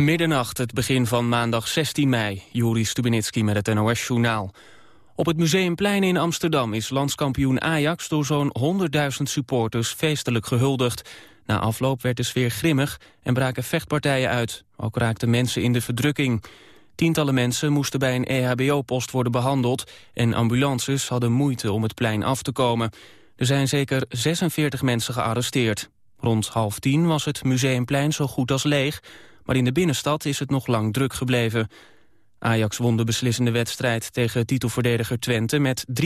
Middernacht, het begin van maandag 16 mei. Juri Stubenitski met het NOS-journaal. Op het Museumplein in Amsterdam is landskampioen Ajax... door zo'n 100.000 supporters feestelijk gehuldigd. Na afloop werd de sfeer grimmig en braken vechtpartijen uit. Ook raakten mensen in de verdrukking. Tientallen mensen moesten bij een EHBO-post worden behandeld... en ambulances hadden moeite om het plein af te komen. Er zijn zeker 46 mensen gearresteerd. Rond half tien was het Museumplein zo goed als leeg... maar in de binnenstad is het nog lang druk gebleven. Ajax won de beslissende wedstrijd tegen titelverdediger Twente met 3-1.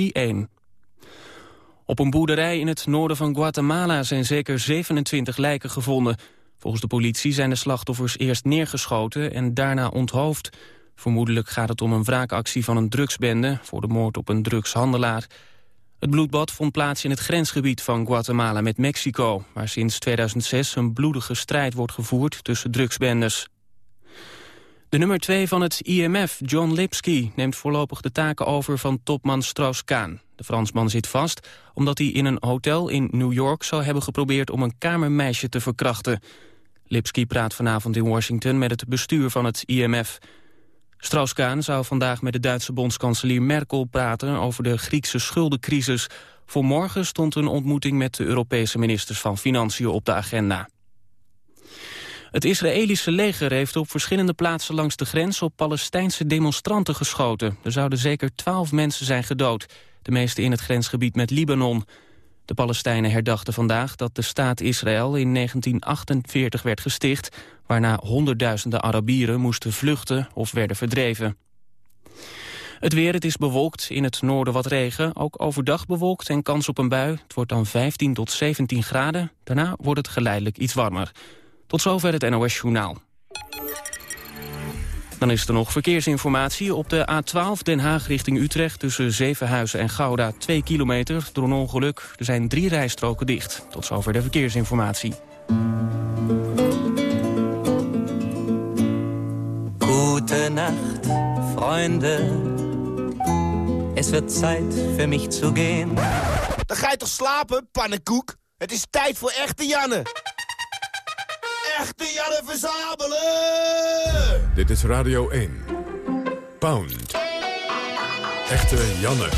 Op een boerderij in het noorden van Guatemala zijn zeker 27 lijken gevonden. Volgens de politie zijn de slachtoffers eerst neergeschoten en daarna onthoofd. Vermoedelijk gaat het om een wraakactie van een drugsbende... voor de moord op een drugshandelaar. Het bloedbad vond plaats in het grensgebied van Guatemala met Mexico... waar sinds 2006 een bloedige strijd wordt gevoerd tussen drugsbendes. De nummer 2 van het IMF, John Lipsky, neemt voorlopig de taken over van topman Strauss-Kaan. De Fransman zit vast omdat hij in een hotel in New York zou hebben geprobeerd om een kamermeisje te verkrachten. Lipsky praat vanavond in Washington met het bestuur van het IMF. Strauss-Kaan zou vandaag met de Duitse bondskanselier Merkel praten over de Griekse schuldencrisis. Voor morgen stond een ontmoeting met de Europese ministers van Financiën op de agenda. Het Israëlische leger heeft op verschillende plaatsen langs de grens op Palestijnse demonstranten geschoten. Er zouden zeker twaalf mensen zijn gedood, de meeste in het grensgebied met Libanon. De Palestijnen herdachten vandaag dat de staat Israël in 1948 werd gesticht... waarna honderdduizenden Arabieren moesten vluchten of werden verdreven. Het weer, het is bewolkt, in het noorden wat regen, ook overdag bewolkt en kans op een bui. Het wordt dan 15 tot 17 graden, daarna wordt het geleidelijk iets warmer. Tot zover het NOS Journaal. Dan is er nog verkeersinformatie. Op de A12 Den Haag richting Utrecht tussen Zevenhuizen en Gouda 2 kilometer door een ongeluk. Er zijn drie rijstroken dicht. Tot zover de verkeersinformatie. Nacht, vrienden. Es wird Zeit für mich zu gehen. Dan ga je toch slapen, pannenkoek? Het is tijd voor echte Janne echte Janne verzamelen! Dit is Radio 1. Pound. Echte Janne.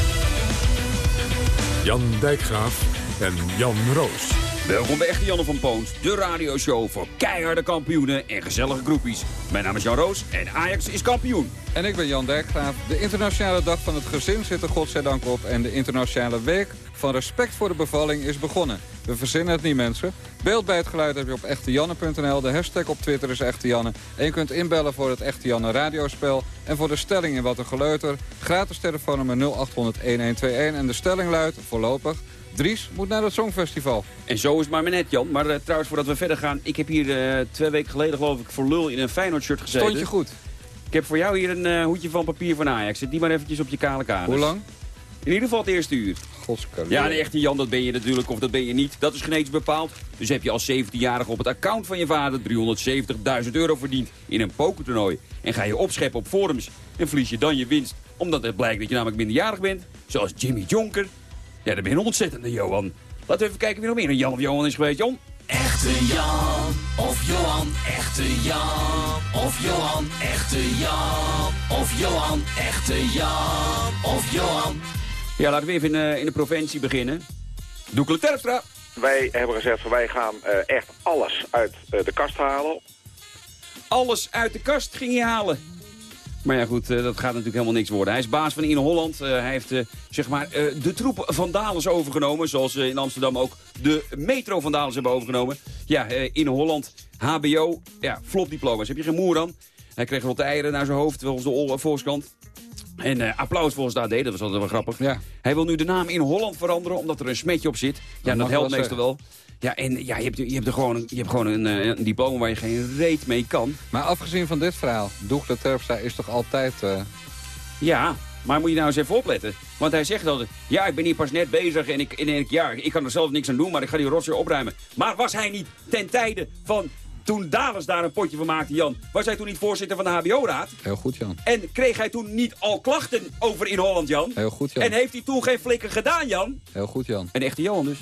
Jan Dijkgraaf en Jan Roos. Welkom bij Echte Janne van Poont, de radioshow voor keiharde kampioenen en gezellige groepies. Mijn naam is Jan Roos en Ajax is kampioen. En ik ben Jan Dijkgraaf. De internationale dag van het gezin zit er godzijdank op... en de internationale week van respect voor de bevalling is begonnen. We verzinnen het niet, mensen. Beeld bij het geluid heb je op echtejanne.nl. De hashtag op Twitter is Echte Janne. En je kunt inbellen voor het Echte Janne radiospel. En voor de stelling in Wat een Geleuter. Gratis telefoonnummer 0800-1121. En de stelling luidt voorlopig... Dries moet naar het Songfestival. En zo is het maar net, Jan. Maar uh, trouwens, voordat we verder gaan... Ik heb hier uh, twee weken geleden, geloof ik, voor lul in een Feyenoord-shirt gezeten. Stond je goed? Ik heb voor jou hier een uh, hoedje van papier van Ajax. Zet die maar eventjes op je kale kamer. Hoe lang? In ieder geval het eerste uur. Godskaleur. Ja, een echte Jan, dat ben je natuurlijk, of dat ben je niet. Dat is genetisch bepaald. Dus heb je als 17-jarige op het account van je vader 370.000 euro verdiend in een pokertoernooi. En ga je opscheppen op forums en verlies je dan je winst. Omdat het blijkt dat je namelijk minderjarig bent. Zoals Jimmy Jonker. Ja, dan ben je een ontzettende Johan. Laten we even kijken wie nog meer een Jan of Johan is geweest, Jan. Echte Jan of Johan, echte Jan of Johan, echte Jan of Johan, echte Jan of Johan. Ja, laten we even in, uh, in de provincie beginnen. Doekele Terpstra. Wij hebben gezegd, van wij gaan uh, echt alles uit uh, de kast halen. Alles uit de kast ging je halen. Maar ja goed, dat gaat natuurlijk helemaal niks worden. Hij is baas van In Holland. Uh, hij heeft uh, zeg maar, de troep vandalers overgenomen. Zoals in Amsterdam ook de metro vandalers hebben overgenomen. Ja, In Holland, HBO, ja, flopdiploma's. Heb je geen moer dan? Hij kreeg rotte eieren naar zijn hoofd, volgens de Volkskrant. En uh, applaus volgens de AD, dat was altijd wel grappig. Ja. Hij wil nu de naam in Holland veranderen, omdat er een smetje op zit. Ja, dat, dat helpt meestal wel. Ja, en ja, je, hebt, je, hebt er gewoon, je hebt gewoon een, een, diploma waar je geen reet mee kan. Maar afgezien van dit verhaal, Doegle Terpstra is toch altijd... Uh... Ja, maar moet je nou eens even opletten. Want hij zegt altijd, ja, ik ben hier pas net bezig en ik, en ik, ja, ik kan er zelf niks aan doen, maar ik ga die rotzooi opruimen. Maar was hij niet ten tijde van toen Dalens daar een potje van maakte, Jan, was hij toen niet voorzitter van de HBO-raad? Heel goed, Jan. En kreeg hij toen niet al klachten over in Holland, Jan? Heel goed, Jan. En heeft hij toen geen flikker gedaan, Jan? Heel goed, Jan. Een echte Johan dus.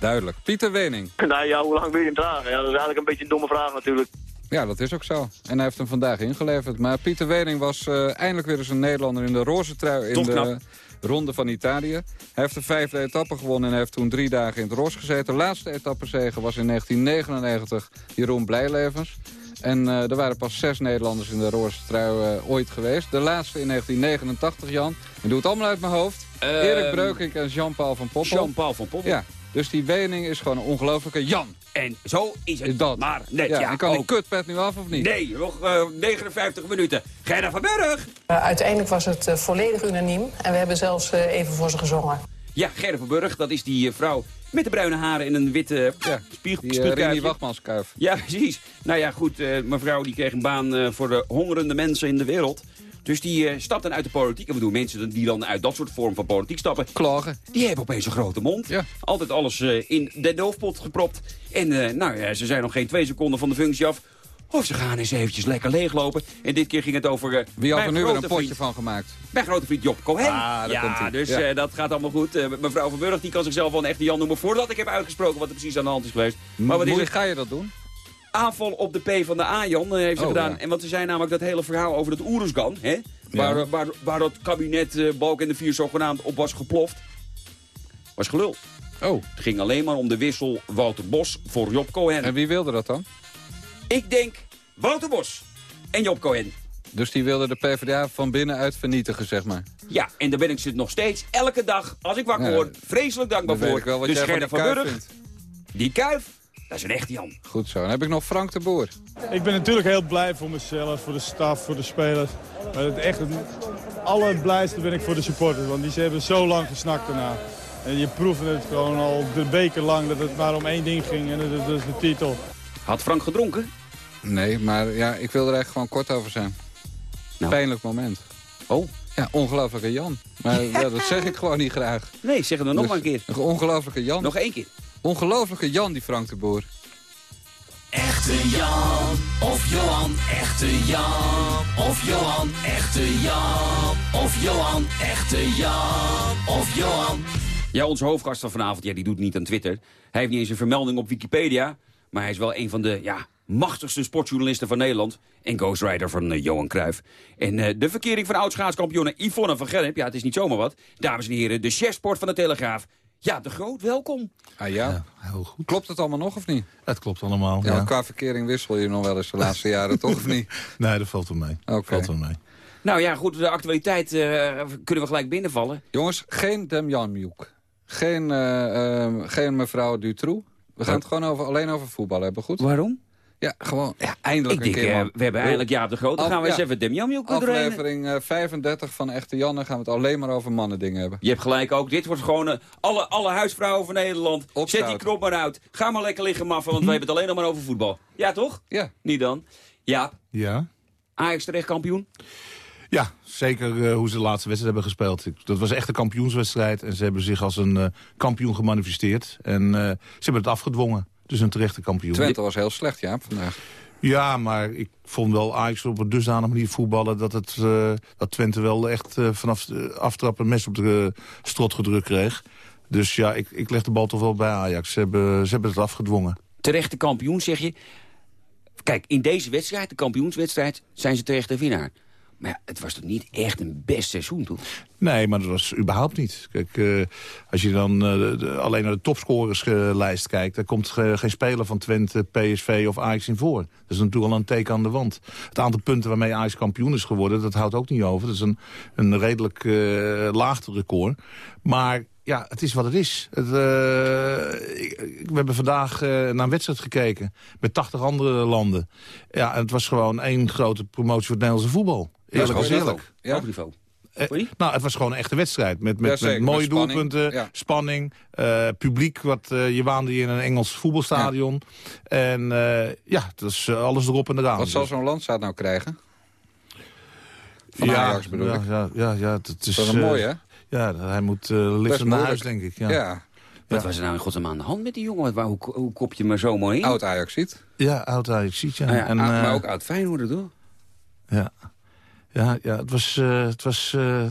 Duidelijk. Pieter Wening. Nou ja, hoe lang wil je hem dragen? Ja, dat is eigenlijk een beetje een domme vraag natuurlijk. Ja, dat is ook zo. En hij heeft hem vandaag ingeleverd. Maar Pieter Wening was eh, eindelijk weer eens een Nederlander in de roze trui in Toch de knap. ronde van Italië. Hij heeft de vijfde etappe gewonnen en heeft toen drie dagen in het roze gezeten. De laatste etappezege was in 1999 Jeroen Blijlevens. En eh, er waren pas zes Nederlanders in de roze trui eh, ooit geweest. De laatste in 1989, Jan. Ik doe het allemaal uit mijn hoofd. Ehm, Erik Breukink en Jean-Paul van Poppel. Jean-Paul van Poppel. Ja, dus die Wening is gewoon een ongelofelijke Jan. En zo is het dat. maar net. Ja, Ja, en kan die kutpet nu af of niet? Nee, nog eh, 59 minuten. Gerda van Burg. Uh, uiteindelijk was het uh, volledig unaniem en we hebben zelfs uh, even voor ze gezongen. Ja, Gerda van Burg, dat is die uh, vrouw met de bruine haren en een witte Ja, spieg Die uh, Wachtmanskuif. Ja, precies. Nou ja, goed, uh, mevrouw die kreeg een baan uh, voor de hongerende mensen in de wereld. Dus die uh, stapt dan uit de politiek. En we doen mensen die dan uit dat soort vorm van politiek stappen. Klagen. Die hebben opeens een grote mond. Ja. Altijd alles uh, in de doofpot gepropt. En uh, nou ja, ze zijn nog geen twee seconden van de functie af. Of ze gaan eens eventjes lekker leeglopen. En dit keer ging het over... Uh, Wie had er nu weer een potje vriend, van gemaakt? Mijn grote vriend Job Cohen. Ah, daar ja, komt hij. dus Ja. uh, dat gaat allemaal goed. Uh, mevrouw van Burg die kan zichzelf wel een echte Jan noemen... voordat ik heb uitgesproken wat er precies aan de hand is geweest. Maar wat is Hoe het? ga je dat doen? Aanval op de P van de A, Jan, eh, heeft ze Oh, gedaan. ja. En wat ze zei namelijk dat hele verhaal over het Oeruzgan, hè? Waar, Ja. waar, waar dat kabinet uh, Balk en de Vier zogenaamd op was geploft. Was gelul. Oh, Het ging alleen maar om de wissel Wouter Bos voor Job Cohen. en wie wilde dat dan? Ik denk Wouter Bos en Job Cohen. Dus die wilde de PvdA van binnenuit vernietigen, zeg maar. Ja, en daar ben ik ze nog steeds elke dag, als ik wakker Ja. word, vreselijk dankbaar voor. ik wel wat dus jij van die van Burg, die kuif, dat is een echte Jan. Goed zo. Dan heb ik nog Frank de Boer. Ik ben natuurlijk heel blij voor mezelf, voor de staf, voor de spelers. Maar het echt het allerblijste ben ik voor de supporters. Want die ze hebben zo lang gesnakt daarna. En je proefde het gewoon al de weken lang dat het maar om één ding ging. En dat is de titel. Had Frank gedronken? Nee, maar ja, ik wil er eigenlijk gewoon kort over zijn. Nou. Pijnlijk moment. Oh, Ja, ongelofelijke Jan. Maar ja, dat zeg ik gewoon niet graag. nee, zeg het nog Dus- maar een keer. Een ongelofelijke Jan. Nog één keer. Ongelofelijke Jan, die Frank de Boer. Echte Jan of Johan, echte Jan of Johan, echte Jan of Johan, echte Jan of Johan. Ja, onze hoofdgast van vanavond, ja, die doet niet aan Twitter. Hij heeft niet eens een vermelding op Wikipedia. Maar hij is wel een van de ja, machtigste sportjournalisten van Nederland. En ghostwriter van eh, Johan Cruijff. En eh, de verkering van oud-schaatskampioene Yvonne van Gerp. Ja, het is niet zomaar wat. Dames en heren, de chefsport van de Telegraaf. Ja, de Groot, welkom. Ah ja? Heel goed. Klopt het allemaal nog of niet? Het klopt allemaal. Ja, Ja, qua verkering wissel je nog wel eens de laatste jaren, toch of niet? Nee, dat valt wel mee. Oké. Valt wel mee. Nou ja, goed, de actualiteit eh, kunnen we gelijk binnenvallen. Jongens, geen Demjanmjoek. Geen, eh, ehm, geen mevrouw Dutroux. We gaan het gewoon over, alleen over voetbal hebben, goed? Waarom? Ja, gewoon, ja, eindelijk Ik denk, een keer, eh, man. we hebben eigenlijk Jaap de. Dan Af- gaan we eens even Dem Jamjoek doorheen. Aflevering eh, 35 van Echte Janne gaan we het alleen maar over mannen dingen hebben. Je hebt gelijk ook. Dit wordt gewoon eh, alle, alle huisvrouwen van Nederland. Zet die knop maar uit. Ga maar lekker liggen maffen, want we hebben het alleen nog maar over voetbal. Ja, toch? Ja, Niet dan. Ja, Ja? Ajax terecht kampioen. Ja, zeker eh, hoe ze de laatste wedstrijd hebben gespeeld. Dat was echt een kampioenswedstrijd. En ze hebben zich als een eh, kampioen gemanifesteerd. En eh, ze hebben het afgedwongen. Dus een terechte kampioen. Twente was heel slecht, ja, vandaag. Ja, maar ik vond wel Ajax op een dusdanige manier voetballen... dat, het, eh, dat Twente wel echt eh, vanaf de aftrap een mes op de eh, strot gedrukt kreeg. Dus ja, ik, ik leg de bal toch wel bij Ajax. Ze hebben, ze hebben het afgedwongen. Terechte kampioen, zeg je. Kijk, in deze wedstrijd, de kampioenswedstrijd, zijn ze terecht de winnaar. Maar ja, het was toch niet echt een best seizoen, toch? Nee, maar dat was überhaupt niet. Kijk, eh, als je dan eh, alleen naar de topscorerslijst kijkt... daar komt ge- geen speler van Twente, PSV of Ajax in voor. Dat is natuurlijk al een teken aan de wand. Het aantal punten waarmee Ajax kampioen is geworden... dat houdt ook niet over. Dat is een, een redelijk eh laag record. Maar ja, het is wat het is. Het, ik- we hebben vandaag naar een wedstrijd gekeken... met 80 andere landen. Ja, en het was gewoon één grote promotie voor het Nederlandse voetbal. Eerlijk Ja, is gewoon eerlijk. Ja? Hoog niveau. Eh, nou, het was gewoon een echte wedstrijd. Met, Ja, met, met mooie met spanning, doelpunten, ja. spanning, eh, publiek. Wat, eh, je waande je in een Engels voetbalstadion. En eh, ja, dat is alles erop en eraan. Wat zal Dus- zo'n landstaat nou krijgen? Van ja, Ajax bedoel ja, ik. Ja, ja, ja, is... Dat is wel eh, mooi, hè? Ja, hij moet eh lichten naar huis, denk ik. Ja, Ja, ja. Wat was er nou in godsnaam aan de hand met die jongen? Waar, hoe, hoe kop je maar zo mooi in? oud Ajax ziet. oud Ajax ziet ja. Ja, en, oud- eh, maar ook oud Feyenoord, toch? Ja, ja, ja het was, eh, het was, eh,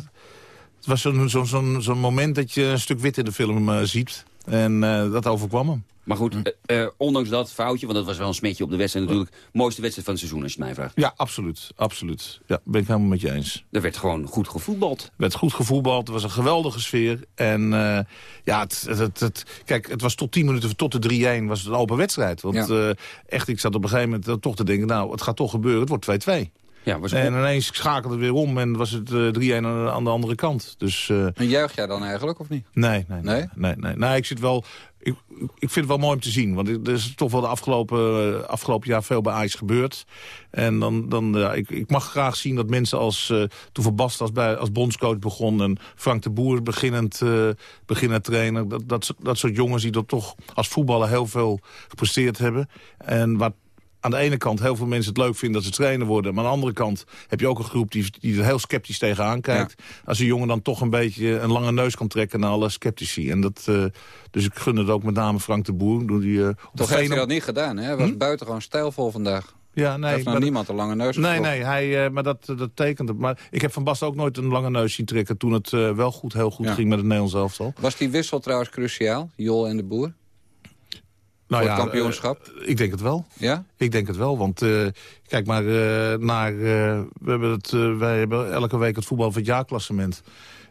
het was zo'n zo'n zo'n zo'n moment dat je een stuk wit in de film eh, ziet. En eh, dat overkwam hem. Maar goed, Hm. eh, eh, ondanks dat foutje, want dat was wel een smetje op de wedstrijd natuurlijk... mooiste wedstrijd van het seizoen als je het mij vraagt. Ja, absoluut. absoluut. Ja, ben ik helemaal met je eens. Er werd gewoon goed gevoetbald. Er werd goed gevoetbald, er was een geweldige sfeer. En eh, ja, het, het, het, het- kijk, het was tot 10 minuten, tot de 3-1 was het een open wedstrijd. Want Ja. eh, echt, ik zat op een gegeven moment toch te denken... nou, het gaat toch gebeuren, het wordt 2-2. Ja, was En ineens schakelde het weer om en was het eh, 3-1 aan, de- andere kant. Dus eh, En juich jij dan eigenlijk, of niet? nee, nee, nee. Nee? nee, nee, nee. ik zit wel... Ik, ik vind het wel mooi om te zien. Want er is toch wel de afgelopen, eh, afgelopen jaar veel bij Ajax gebeurd. En dan, dan ja, ik, ik mag graag zien dat mensen als... eh toen Van Basten als, bij, als bondscoach begon... en Frank de Boer beginnend, eh beginnend trainer... Dat, dat, soort- dat soort jongens die dat toch als voetballer heel veel gepresteerd hebben. En wat aan de ene kant heel veel mensen het leuk vinden dat ze trainer worden. Maar aan de andere kant heb je ook een groep die, die er heel sceptisch tegenaan kijkt. Als een jongen dan toch een beetje een lange neus kan trekken naar alle sceptici. En dat, eh, dus ik gun het ook met name Frank de Boer. Door die, eh, Toch heeft hij dat niet gedaan, hè? Hij was Hm? buitengewoon stijlvol vandaag. Ja, nee, heeft maar- niemand een lange neus Nee, nee, hij, eh, maar dat, dat tekent het. Maar ik heb Van Basten ook nooit een lange neus zien trekken... toen het wel goed, heel goed Ja. ging met het Nederlands elftal. Was die wissel trouwens cruciaal, Jol en de Boer? Nou Voor het kampioenschap? eh, ik denk het wel. Ja? Ik denk het wel, want eh, kijk maar eh, naar... we hebben het, wij hebben elke week het voetbal van het jaarklassement.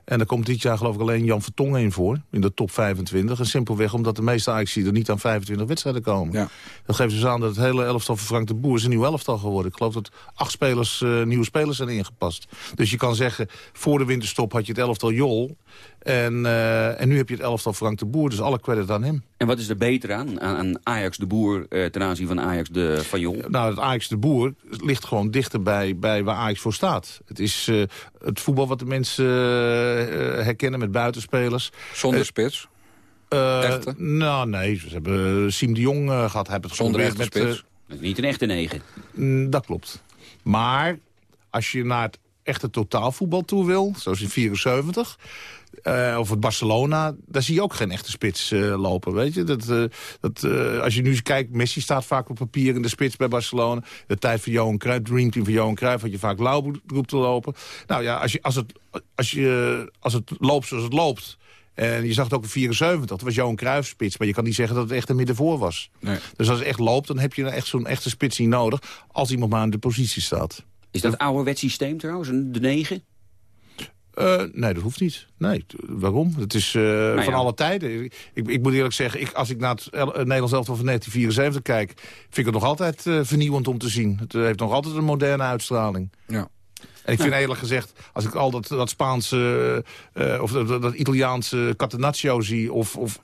En er komt dit jaar geloof ik alleen Jan Vertongen in voor, in de top 25. En simpelweg omdat de meeste ajax er niet aan 25 wedstrijden komen. Ja. Dat geeft dus aan dat het hele elftal van Frank de Boer is een nieuw elftal geworden. Ik geloof dat acht spelers, eh, nieuwe spelers zijn ingepast. Dus je kan zeggen, voor de winterstop had je het elftal Jol. En, eh, en nu heb je het elftal Frank de Boer, dus alle credit aan hem. En wat is er beter aan, aan, aan Ajax de Boer eh, ten aanzien van Ajax de Van Jong? Nou, het Ajax de Boer ligt gewoon dichter bij, bij waar Ajax voor staat. Het is eh, het voetbal wat de mensen herkennen met buitenspelers. Zonder Eh, spits? eh, Echte? nou, nee, ze hebben Siem de Jong eh, gehad. Heeft het Zonder echte met, spits? eh, Niet een echte negen. Mm, dat klopt. Maar als je naar het echte totaalvoetbal toe wil, zoals in 74... eh, of het Barcelona, daar zie je ook geen echte spits eh, lopen. Weet je? Dat, eh, dat, eh, als je nu eens kijkt, Messi staat vaak op papier in de spits bij Barcelona. De tijd van Johan Cruijff, Dream Team van Johan Cruijff... had je vaak Lauwbroek te lopen. Nou ja, als, je, als, het, als, je, als het loopt zoals het loopt... En je zag het ook in 74, dat was Johan Cruijff spits. Maar je kan niet zeggen dat het echt een middenvoor was. Nee. Dus als het echt loopt, dan heb je echt zo'n echte spits niet nodig... als iemand maar in de positie staat. Is dat ouderwets systeem trouwens, een- de negen? Eh, nee, dat hoeft niet. Nee, waarom? Het is eh, Nou ja. van alle tijden. Ik, ik moet eerlijk zeggen, ik, als ik naar het Nederlands elftal van 1974 kijk... vind ik het nog altijd eh, vernieuwend om te zien. Het heeft nog altijd een moderne uitstraling. Ja. En ik vind eerlijk gezegd, als ik al dat, dat Spaanse... eh, of dat, dat Italiaanse Catenaccio zie... of, of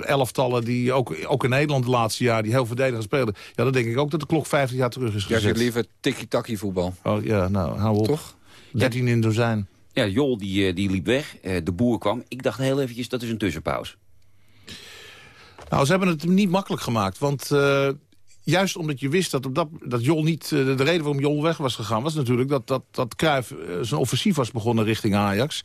elftallen die ook, ook in Nederland de laatste jaar... die heel verdedigend spelen... ja, dan denk ik ook dat de klok 50 jaar terug is gezet. ziet liever tikkie-takkie voetbal. Oh, ja, nou, hou op. Toch? 13 in dozijn. Ja, Jol die, eh, die liep weg, eh, de Boer kwam. Ik dacht heel eventjes, dat is een tussenpauze. Nou, ze hebben het niet makkelijk gemaakt. Want eh, juist omdat je wist dat, op dat, dat Jol niet... de reden waarom Jol weg was gegaan... was natuurlijk dat, dat, dat Cruijff zijn offensief was begonnen richting Ajax.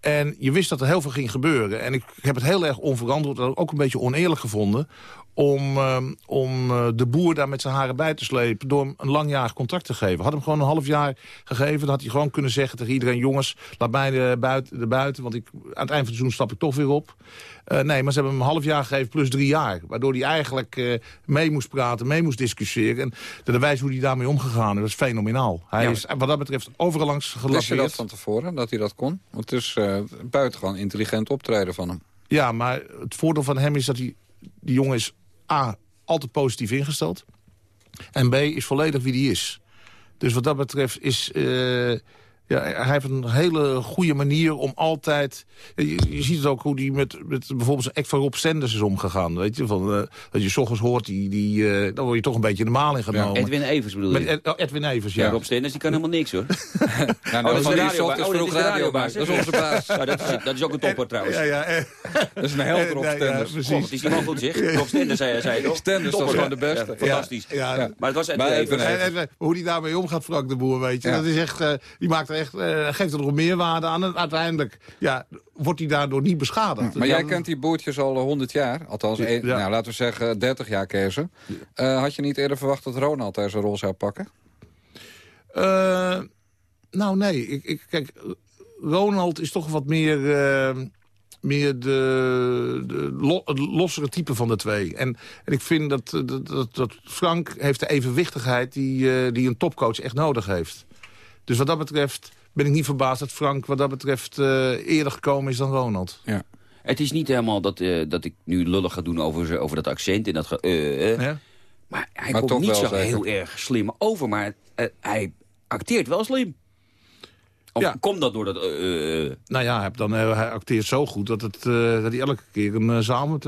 En je wist dat er heel veel ging gebeuren. En ik heb het heel erg onverantwoord ook een beetje oneerlijk gevonden... om, eh, om eh, de boer daar met zijn haren bij te slepen... door hem een langjarig contract te geven. Had hem gewoon een half jaar gegeven. Dan had hij gewoon kunnen zeggen tegen iedereen... jongens, laat mij de buiten, de buiten want ik, aan het eind van het seizoen stap ik toch weer op. Eh, nee, maar ze hebben hem een half jaar gegeven plus drie jaar. Waardoor hij eigenlijk eh, mee moest praten, mee moest discussiëren. En de, de wijze hoe hij daarmee omgegaan is, dat is fenomenaal. Hij Ja. is wat dat betreft overal langs Wist je dat van tevoren, dat hij dat kon? Want het is eh buitengewoon intelligent optreden van hem. Ja, maar het voordeel van hem is dat hij... Die jongen is A, altijd positief ingesteld. En B, is volledig wie hij is. Dus wat dat betreft is... eh, ja, hij heeft een hele goede manier om altijd... Je, je ziet het ook hoe hij met, met bijvoorbeeld zijn act van Rob Sanders is omgegaan. Weet je, van, eh, dat je s ochtends hoort, die, die, eh, dan word je toch een beetje in de maling genomen. Edwin Evers bedoel je? Ed- oh, Edwin Evers, ja. ja. Rob Stenders, die kan helemaal niks hoor. Ja, Oh, nou, dat is van de die radiobaas. ochtends Oh, dat vroeg is de radiobaas. Dat is onze baas. Nou, dat, is, dat is ook een topper trouwens. Ja, ja, eh, Dat is een helder op nee, ja, Stenders. precies. God, is die man goed zeg? Rob Stenders zei, zei toch? Stenders, dat is gewoon de beste. Ja, fantastisch. Ja, Ja. Maar het was Edwin Evers. Hoe die daarmee omgaat, Frank de Boer, weet je. Ja. Dat is echt, eh, die maakt echt, eh, geeft er nog meerwaarde aan. En uiteindelijk ja, wordt hij daardoor niet beschadigd. Maar Ja, jij kent die boertjes al 100 jaar. Althans, Ja. nou, laten we zeggen 30 jaar kezen. Eh, had je niet eerder verwacht dat Ronald daar zijn rol zou pakken? Eh, nou, nee. Ik, ik, kijk, Ronald is toch wat meer... meer de, de lo- het lossere type van de twee. En, en ik vind dat, dat, dat, Frank heeft de evenwichtigheid die, die een topcoach echt nodig heeft. Dus wat dat betreft ben ik niet verbaasd dat Frank wat dat betreft eh, eerder gekomen is dan Ronald. Ja. Het is niet helemaal dat, eh, dat ik nu lullig ga doen over, over dat accent en dat... ge- eh. Ja? Maar hij Maar komt niet zo zeker. heel erg slim over, maar eh, hij acteert wel slim. Of Ja. komt dat door dat... Nou ja, dan, eh, hij acteert zo goed dat, het, eh, dat hij elke keer een zaal met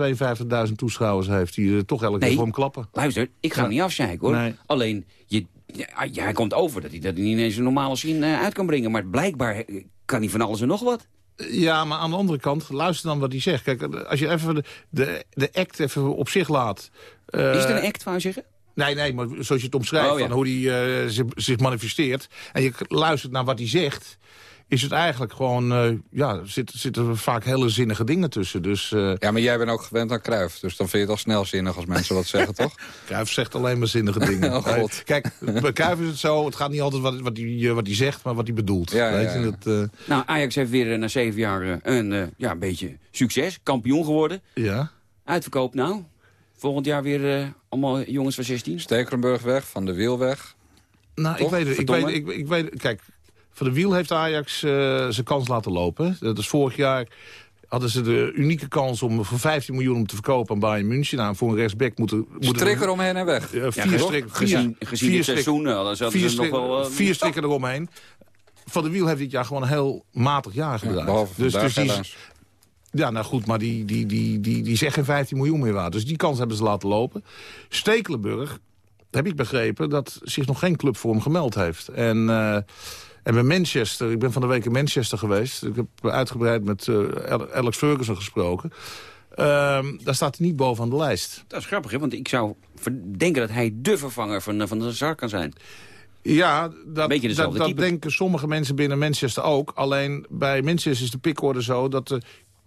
52.000 toeschouwers heeft... die toch elke Nee. keer voor hem klappen. luister, ik ga Ja. hem niet afzeiken hoor. Nee. Alleen, je, ja, ja, hij komt over dat hij dat niet ineens een normale zin eh, uit kan brengen. Maar blijkbaar eh, kan hij van alles en nog wat. Ja, maar aan de andere kant, luister dan wat hij zegt. Kijk, als je even de, de, de act even op zich laat... eh, Is het een act, wou je zeggen? Nee, nee, maar zoals je het omschrijft, Oh, ja. van hoe hij zich, zich manifesteert... en je luistert naar wat hij zegt... is het eigenlijk gewoon... eh, ja, zitten zitten er vaak hele zinnige dingen tussen. Dus eh Ja, maar jij bent ook gewend aan Cruijff. Dus dan vind je het al snelzinnig als mensen wat zeggen, toch? Cruijff zegt alleen maar zinnige dingen. Oh, God. Kijk, bij Cruijff is het zo... het gaat niet altijd wat, wat, hij, eh, wat hij zegt, maar wat hij bedoelt. Ja, Weet ja. dat, eh, Nou, Ajax heeft weer na zeven jaar een, eh, ja, een beetje succes. Kampioen geworden. ja. Uitverkoop nou. Volgend jaar weer allemaal jongens van 16. Stekelenburg weg, Van de Wiel weg. Nou, ik weet, het, ik, weet, ik, ik weet Kijk, voor de wiel heeft Ajax eh, zijn kans laten lopen. Dat is vorig jaar hadden ze de unieke kans om voor 15 miljoen om te verkopen aan Bayern München. Nou, voor een rechtsback moeten... moeten Strik eromheen en weg. eh, Ja, vier gezien- strikken gezien, gezien vier seizoen, dan zaten vier, ze nog wel... eh, vier strikken eromheen. Van de Wiel heeft dit jaar gewoon een heel matig jaar gedraaid. Behalve dus, dus die, ja, nou goed, maar die, die, die, die, die is echt geen 15 miljoen meer waard. Dus die kans hebben ze laten lopen. Stekelenburg, heb ik begrepen, dat zich nog geen club voor hem gemeld heeft. En, eh, en bij Manchester, ik ben van de week in Manchester geweest. Ik heb uitgebreid met eh, Alex Ferguson gesproken. Ehm, daar staat hij niet bovenaan de lijst. Dat is grappig, hè? want ik zou denken dat hij de vervanger van, eh, van de Zar kan zijn. Ja, dat, dat, dat denken sommige mensen binnen Manchester ook. Alleen bij Manchester is de pikorde zo dat de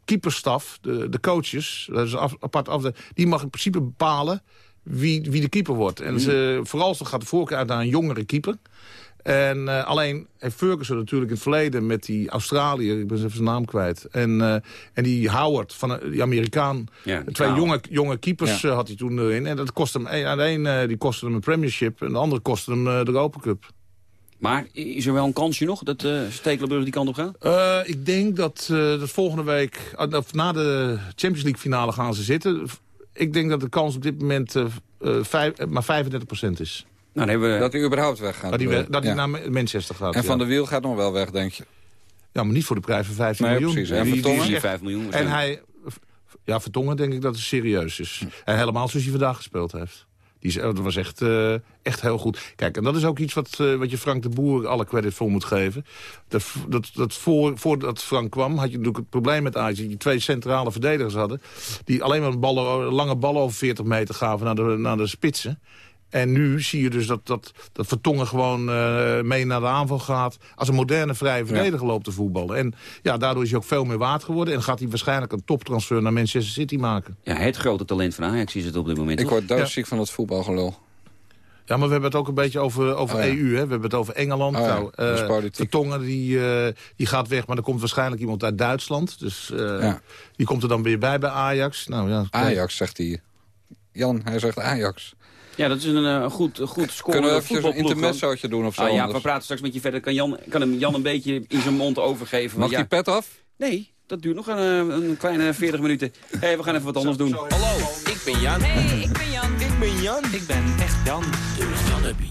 keeperstaf, de, de coaches, dat is af, apart af, die mag in principe bepalen wie, wie de keeper wordt. En ze, vooral gaat de voorkeur uit naar een jongere keeper. En eh, alleen heeft Ferguson natuurlijk in het verleden met die Australiër, ik ben even zijn naam kwijt, en, eh, en die Howard, van eh, die Amerikaan, Ja, twee Howard. jonge, jonge keepers Ja. had hij toen erin. En dat kostte hem, de een eh, die kostte hem een premiership en de andere kostte hem de Europa Cup. Maar is er wel een kansje nog dat eh Stekelenburg die kant op gaat? Ik denk dat, dat volgende week, of na de Champions League finale gaan ze zitten. Ik denk dat de kans op dit moment vijf- maar 35% is. Nou, dan hebben we... Dat hij überhaupt weggaat. Dat hij, we- dat hij Ja. naar Ma- Manchester gaat. En Van de Wiel gaat nog wel weg, denk je? ja, maar niet voor de prijs van 15 Nee, miljoen. precies. En Die- die Vertongen? is Die echt- 5 miljoen En hij... Ja, Vertongen denk ik dat het serieus is. En helemaal zoals hij vandaag gespeeld heeft. Die is, dat was echt, eh, echt heel goed. Kijk, en dat is ook iets wat, eh, wat je Frank de Boer alle credit voor moet geven. Dat, dat, dat voor, voordat Frank kwam, had je natuurlijk het probleem met Ajax... dat je twee centrale verdedigers hadden... die alleen maar ballen, lange ballen over 40 meter gaven naar de, naar de spitsen. En nu zie je dus dat, dat, dat Vertongen gewoon eh, mee naar de aanval gaat... als een moderne vrije verdediger loopt te voetballen. En ja, daardoor is hij ook veel meer waard geworden... en gaat hij waarschijnlijk een toptransfer naar Manchester City maken. Ja, het grote talent van Ajax is het op dit moment. Ik word doodziek van dat voetbalgelul. Ja, maar we hebben het ook een beetje over, over Oh, ja. EU. Hè? We hebben het over Engeland. Oh, ja. nou, Dat is eh. Vertongen die, eh, die gaat weg, maar er komt waarschijnlijk iemand uit Duitsland. Dus eh, Ja. die komt er dan weer bij bij Ajax. Nou, ja, Ajax, zegt hij. Jan, hij zegt Ajax. Ja, dat is een eh, goed, goed score. Kunnen we even een intermezzootje doen of zo? Ah, ja, we praten straks met je verder. Kan, Jan, kan hem Jan een beetje in zijn mond overgeven? Mag ja, die pet af? Nee, dat duurt nog een, eh, een kleine 40 minuten. Hé, hey, we gaan even wat anders doen. Hallo, ik ben Jan. Hey, ik ben Jan. Ik ben Jan. Ik ben echt Jan. De Janneby.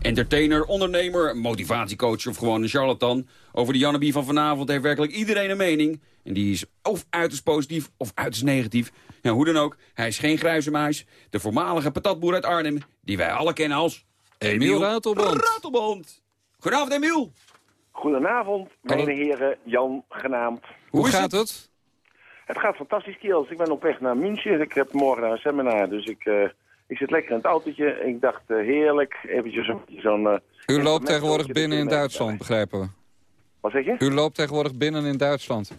Entertainer, ondernemer, motivatiecoach of gewoon een charlatan. Over de Janneby van vanavond heeft werkelijk iedereen een mening. En die is of uiterst positief of uiterst negatief. Ja, hoe dan ook, hij is geen grijze muis. De voormalige patatboer uit Arnhem, die wij alle kennen als... Emiel Ratelband. Ratelband. Goedenavond, Emiel. Goedenavond, Hallo. mijn heren, Jan genaamd. Hoe, is gaat het? Het gaat fantastisch, Kiels. Ik ben op weg naar München. Ik heb morgen een seminar, dus ik, eh, ik zit lekker in het autootje. Ik dacht, eh, heerlijk, eventjes een- zo'n... eh, U loopt tegenwoordig binnen in Duitsland, begrijpen we. Wat zeg je? U loopt tegenwoordig binnen in Duitsland.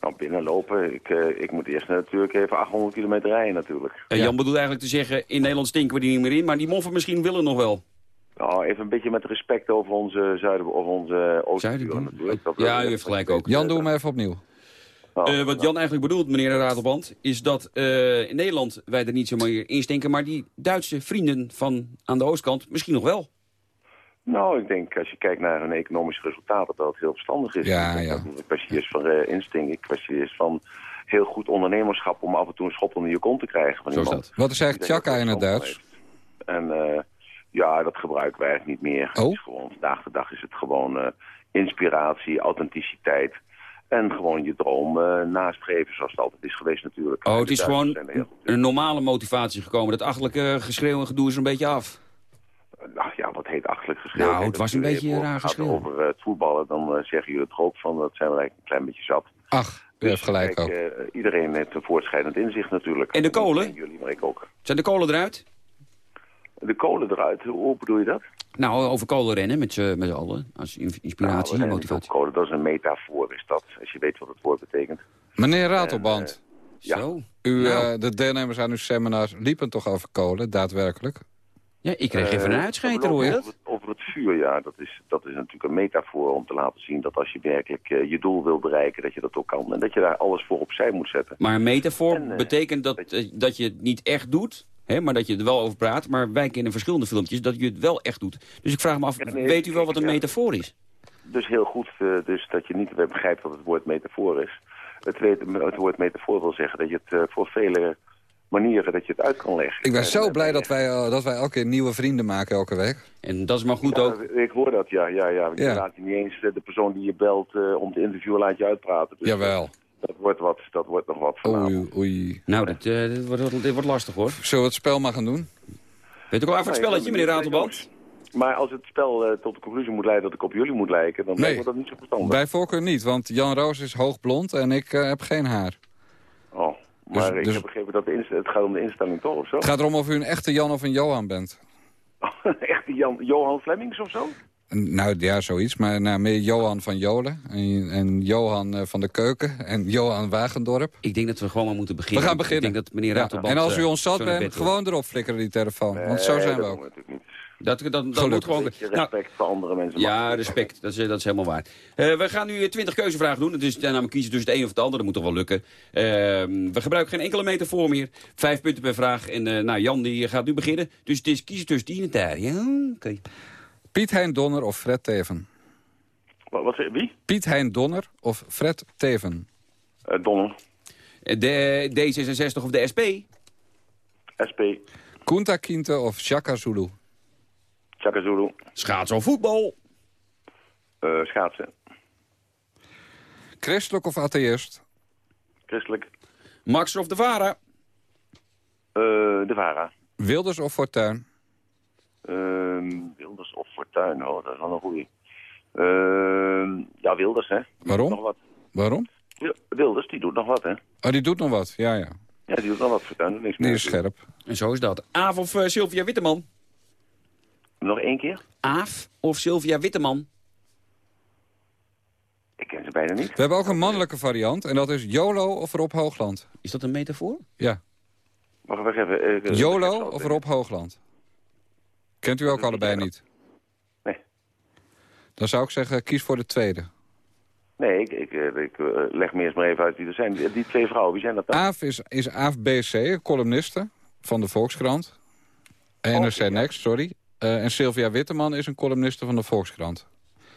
Nou, binnenlopen. Ik, eh, ik moet eerst natuurlijk even 800 kilometer rijden natuurlijk. Ja, Jan bedoelt eigenlijk te zeggen, in Nederland stinken we die niet meer in. Maar die moffen misschien willen nog wel. Nou, even een beetje met respect over onze zuiden, over onze natuurlijk. Dat- Ja, u heeft gelijk ook. Jan, doe hem even opnieuw. Eh, wat Jan eigenlijk bedoelt, meneer de Ratelband, is dat eh, in Nederland wij er niet zo meer in stinken, maar die Duitse vrienden van aan de oostkant misschien nog wel. Nou, ik denk als je kijkt naar hun economische resultaten dat het heel verstandig is. Ja, ja. dat een kwestie is van uh, instinct, een kwestie is van heel goed ondernemerschap om af en toe een schop onder je kont te krijgen van Zo is dat. Wat is eigenlijk tjaka in het Duits? heeft. En uh, ja, dat gebruiken wij eigenlijk niet meer. Oh? Het is gewoon, dag de dag is het gewoon uh, inspiratie, authenticiteit. En gewoon je droom uh, nastreven, zoals het altijd is geweest natuurlijk. Oh, het is gewoon een normale motivatie gekomen. Dat achterlijke geschreeuw en gedoe is een beetje af. Ach ja, wat heet achterlijk geschreeuw? Nou, het was een beetje een raar geschreeuw. over uh, het voetballen, dan uh, zeggen jullie het ook van, dat zijn we eigenlijk een klein beetje zat. Ach, u dus, heeft gelijk kijk, ook. Uh, iedereen heeft een voortschrijdend inzicht natuurlijk. En de kolen? Jullie, maar ik ook. Zijn de kolen eruit? De kolen eruit, hoe bedoel je dat? Nou, over kolen rennen met z'n met allen. Als inspiratie nou, en motivatie. Kolen, dat is een metafoor, is dat. Als je weet wat het woord betekent. Meneer Ratelband. ja. Zo. U, nou. de deelnemers aan uw seminars liepen toch over kolen, daadwerkelijk? Ja, ik kreeg even een uitscheiter, hoor je over, over het vuur, ja. Dat is, dat is natuurlijk een metafoor om te laten zien dat als je werkelijk uh, je doel wil bereiken, dat je dat ook kan. En dat je daar alles voor opzij moet zetten. Maar een metafoor en, uh, betekent dat, dat je... dat je het niet echt doet, hè, maar dat je er wel over praat. Maar wij kennen verschillende filmpjes dat je het wel echt doet. Dus ik vraag me af, ja, nee, weet u wel wat een metafoor is? Dus heel goed, dus dat je niet begrijpt wat het woord metafoor is. Het, het woord metafoor wil zeggen dat je het voor vele manieren dat je het uit kan leggen. Ik ben zo blij dat wij, uh, dat wij elke keer nieuwe vrienden maken elke week. En dat is maar goed ja, ook. Ik hoor dat, ja. ja, ja. Je Ja. laat je niet eens eh, de persoon die je belt uh, om te interviewen laat je uitpraten. Dus Jawel. Dat wordt, wat, dat wordt nog wat vanavond. Oei, oei. Nou, dit, uh, dit, wordt, dit wordt lastig hoor. Zullen we het spel maar gaan doen? Weet u al even het spelletje, meneer Ratelband? Maar als het spel uh, tot de conclusie moet leiden dat ik op jullie moet lijken, dan nee. dat niet zo verstandig. Bij voorkeur niet, want Jan Roos is hoogblond en ik uh, heb geen haar. Oh, maar dus, ik dus... heb begrepen dat de het gaat om de instelling toch of zo? Het gaat erom of u een echte Jan of een Johan bent. echte Jan, Johan Flemings of zo? Nou ja, zoiets. Maar nou, meer Johan van Jolen en, en Johan uh, van de Keuken en Johan Wagendorp. Ik denk dat we gewoon maar moeten beginnen. We gaan beginnen. Ik denk dat meneer. Ja. En als u uh, ons zat bent, gewoon erop flikkeren die telefoon. Nee, want zo zijn we ook. Dat, dat, dat, moet gewoon... respect nou, voor andere mensen. Ja, respect. Dat is, dat is helemaal waar. Uh, we gaan nu 20 keuzevragen doen. Dus dan namelijk kiezen tussen het een of het ander. Dat moet toch wel lukken. Uh, we gebruiken geen enkele metafoor meer. Vijf punten per vraag. En uh, nou, Jan die gaat nu beginnen. Dus het is kiezen tussen die en daar. Ja. Okay. Piet Hein Donner of Fred Teven? Wat, wat wie? Piet Hein Donner of Fred Teven? Uh, Donner. De D66 of de SP? SP. Kunta Kinte of Shaka Zulu? Shaka Zulu. Schaatsen of voetbal? Uh, schaatsen. Christelijk of atheïst? Christelijk. Max of de Vara? Uh, de Vara. Wilders of Fortuin? Uh, Wilders of Fortuin, oh, dat is wel een goeie. Uh, ja, Wilders, hè. Waarom? Nog wat. Waarom? Wilders, die doet nog wat, hè. Oh, die doet nog wat, ja, ja. Ja, die doet nog wat, Fortuin. Niks die is scherp. En zo is dat. Aaf of uh, Sylvia Witteman? Nog één keer? Aaf of Sylvia Witteman? Ik ken ze bijna niet. We hebben ook een mannelijke variant en dat is YOLO of Rob Hoogland. Is dat een metafoor? Ja. Wacht, wacht even. Uh, YOLO of Rob Hoogland? Kent u ook allebei niet? Nee. Dan zou ik zeggen, kies voor de tweede. Nee, ik, ik, ik uh, leg me eerst maar even uit wie er zijn. Die, die twee vrouwen, wie zijn dat dan? Aaf is, is Aaf BC, columniste van de Volkskrant. NRC oh, Next, sorry. Uh, en Sylvia Witteman is een columniste van de Volkskrant.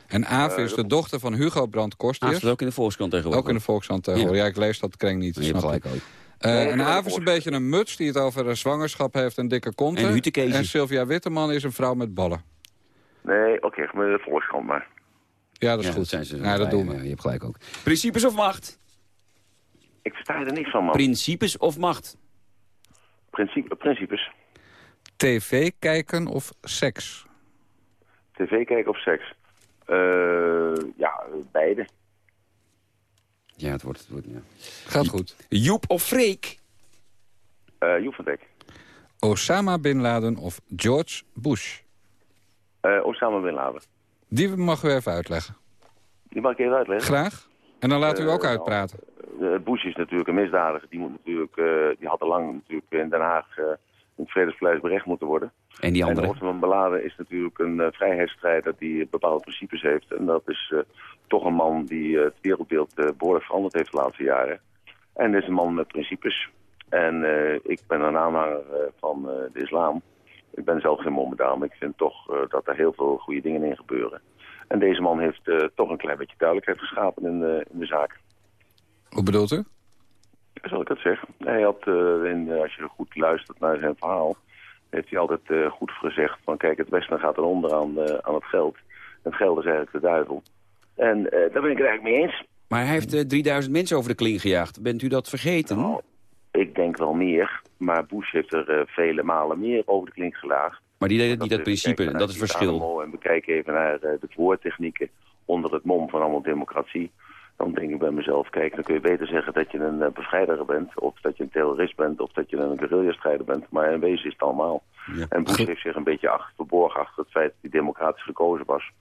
En Aaf uh, is de dochter van Hugo Brandt Kostius. Aaf is ook in de Volkskrant tegenwoordig. Ook in de Volkskrant tegenwoordig. Ja. ja, ik lees dat kring niet. Je gelijk ook. Uh, nee, en Aaf is een beetje een muts die het over zwangerschap heeft en dikke konten. En, en Sylvia Witteman is een vrouw met ballen. Nee, oké, okay, maar de Volkskrant maar. Ja, dat is ja, goed. Dat zijn ze ja, dat doen we. Ja, je hebt gelijk ook. Principes of macht? Ik versta er niks van, man. Principes of macht? Principe, principes. TV kijken of seks? TV kijken of seks? Uh, ja, beide. Ja, het wordt... Het wordt ja. Gaat goed. Joep of Freek? Uh, Joep van Dek. Osama Bin Laden of George Bush? Uh, Osama Bin Laden. Die mag u even uitleggen. Die mag ik even uitleggen? Graag. En dan laat u ook uitpraten. Uh, Bush is natuurlijk een misdadiger. Die, moet natuurlijk, uh, die had al lang natuurlijk in Den Haag Vredespaleis berecht moeten worden. En die En andere? Osman Beladen is natuurlijk een uh, vrijheidsstrijder die bepaalde principes heeft. En dat is uh, toch een man die uh, het wereldbeeld uh, behoorlijk veranderd heeft de laatste jaren. En is een man met principes. En uh, ik ben een aanhanger uh, van uh, de islam. Ik ben zelf geen mommedaan, maar ik vind toch uh, dat er heel veel goede dingen in gebeuren. En deze man heeft uh, toch een klein beetje duidelijkheid geschapen in de, in de zaak. Hoe bedoelt u? Zal ik het zeggen? Hij had, uh, in, als je goed luistert naar zijn verhaal, heeft hij altijd uh, goed gezegd van kijk, het Westen gaat eronder aan, aan het geld. Het geld is eigenlijk de duivel. En daar ben ik het eigenlijk mee eens. Maar hij heeft uh, 3000 mensen over de kling gejaagd. Bent u dat vergeten? Nou, ik denk wel meer. Maar Bush heeft er vele malen meer over de klink gelaagd. Maar die deed niet dat principe, dat is het verschil. En we kijken even naar de woordtechnieken onder het mom van allemaal democratie. Dan denk ik bij mezelf, kijk, dan kun je beter zeggen dat je een uh, bevrijder bent... of dat je een terrorist bent, of dat je een guerrilla-strijder bent. Maar in wezen is het allemaal. Ja. En Bush heeft zich een beetje achter, verborgen achter het feit dat hij democratisch gekozen was.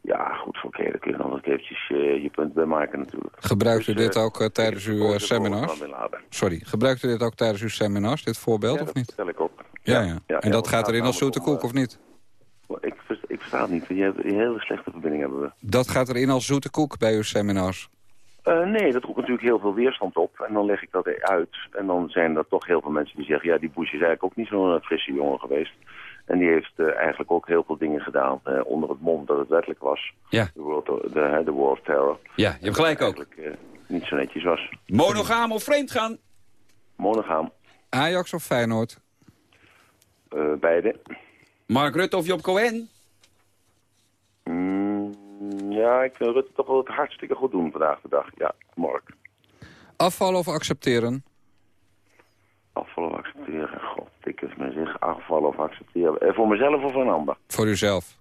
Ja, goed, oké, okay, daar kun je dan nog eventjes uh, je punt bij maken natuurlijk. Gebruikt u dus, dit ook uh, tijdens uw seminars? Sorry, gebruikt u dit ook tijdens uw seminars, dit voorbeeld, ja, of niet? dat vertel ik ook. Ja, ja. ja. en dat gaat erin als zoete koek, of niet? Ik, ik versta het niet, je hebt een hele slechte verbinding hebben we. Dat gaat erin als zoete koek bij uw seminars? Uh, nee, dat roept natuurlijk heel veel weerstand op. En dan leg ik dat uit. En dan zijn er toch heel veel mensen die zeggen... ja, die Bush is eigenlijk ook niet zo'n frisse jongen geweest. En die heeft uh, eigenlijk ook heel veel dingen gedaan uh, onder het mom dat het wettelijk was. Ja. De, world, de, of Terror. Ja, je hebt gelijk ook. Niet zo netjes was. Monogaam of vreemd gaan? Monogaam. Ajax of Feyenoord? beide. Mark Rutte of Job Cohen? Ja, ik vind Rutte toch wel het hartstikke goed doen vandaag de dag. Ja, Mark. Afvallen of accepteren? Afvallen of accepteren? God, ik heb me zeg afvallen of accepteren. Eh, voor mezelf of voor een ander? Voor uzelf.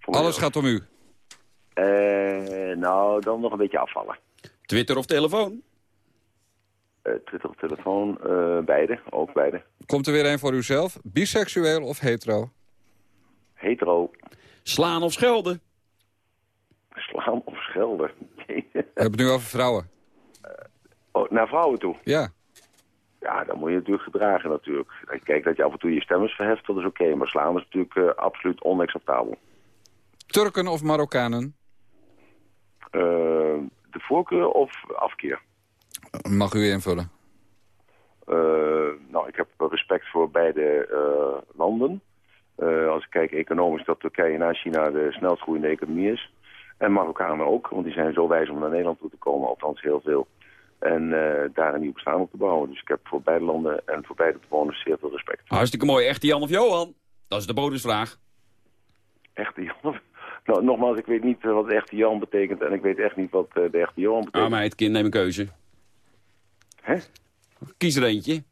Voor Alles mezelf. gaat om u? Uh, nou, dan nog een beetje afvallen. Twitter of telefoon? Uh, Twitter of telefoon, uh, beide, ook beide. Komt er weer een voor uzelf? Biseksueel of hetero? Hetero. Slaan of schelden? Slaan of schelden? We hebben het nu over vrouwen. oh, naar vrouwen toe? Ja. Ja, dan moet je natuurlijk gedragen natuurlijk. Kijk, dat je af en toe je stemmers verheft, dat is oké. Okay, maar slaan is natuurlijk uh, absoluut onacceptabel. Turken of Marokkanen? Uh, de voorkeur of afkeer? Mag u invullen. Uh, nou, ik heb respect voor beide landen. als ik kijk economisch dat Turkije na China de snelst groeiende economie is. En Marokkanen ook, want die zijn zo wijs om naar Nederland toe te komen, althans heel veel. En uh, daar een nieuw bestaan op te bouwen. Dus ik heb voor beide landen en voor beide bewoners zeer veel respect. Hartstikke mooi. Echte Jan of Johan? Dat is de bonusvraag. Echte Jan? Nou, nogmaals, ik weet niet wat de echte Jan betekent. En ik weet echt niet wat uh, de echte Johan betekent. Het kind neem een keuze. Hè? Kies er eentje.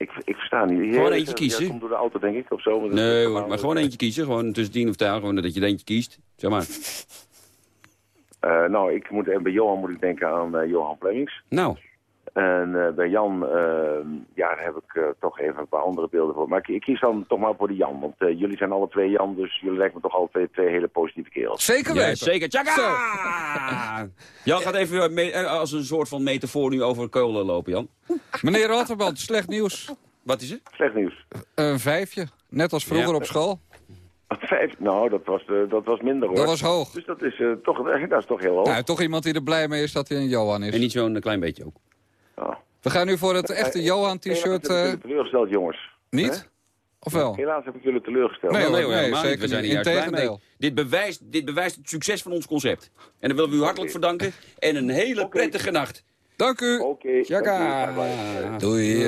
Ik, ik versta niet. Gewoon eentje kiezen. Ja, komt door de auto, denk ik, of zo. Maar nee, hoor, maar gewoon eentje kiezen. Gewoon tussen tien of taal. Gewoon dat je er eentje kiest. Zeg maar. Uh, nou, ik moet, bij Johan moet ik denken aan uh, Johan Flemings. Nou. En uh, bij Jan, ja, daar heb ik toch even een paar andere beelden voor. Maar ik, ik kies dan toch maar voor de Jan. Want jullie zijn alle twee Jan, dus jullie lijken me toch alle twee, twee hele positieve kerels. Zeker weten. Ja, zeker. Tjaka! Jan gaat even mee, als een soort van metafoor nu over keulen lopen, Jan. Meneer Rotterband, slecht nieuws. Wat is het? Slecht nieuws. Een vijfje, net als vroeger ja. op school. Vijf, nou, dat was, uh, dat was minder hoor. Dat was hoog. Dus dat is, uh, toch, dat is toch heel hoog. Nou, toch iemand die er blij mee is dat hij een Johan is. En niet zo'n klein beetje ook. We gaan nu voor het echte Johan-t-shirt... Ik heb jullie teleurgesteld, jongens. Niet? Of wel? Helaas heb ik jullie teleurgesteld. Nee, nee, nee, nee zeker We zijn niet. er juist mee. Dit bewijst, dit bewijst het succes van ons concept. En dan willen we u hartelijk okay. verdanken. En een hele okay. prettige nacht. Dank u. Oké. Okay. Doei.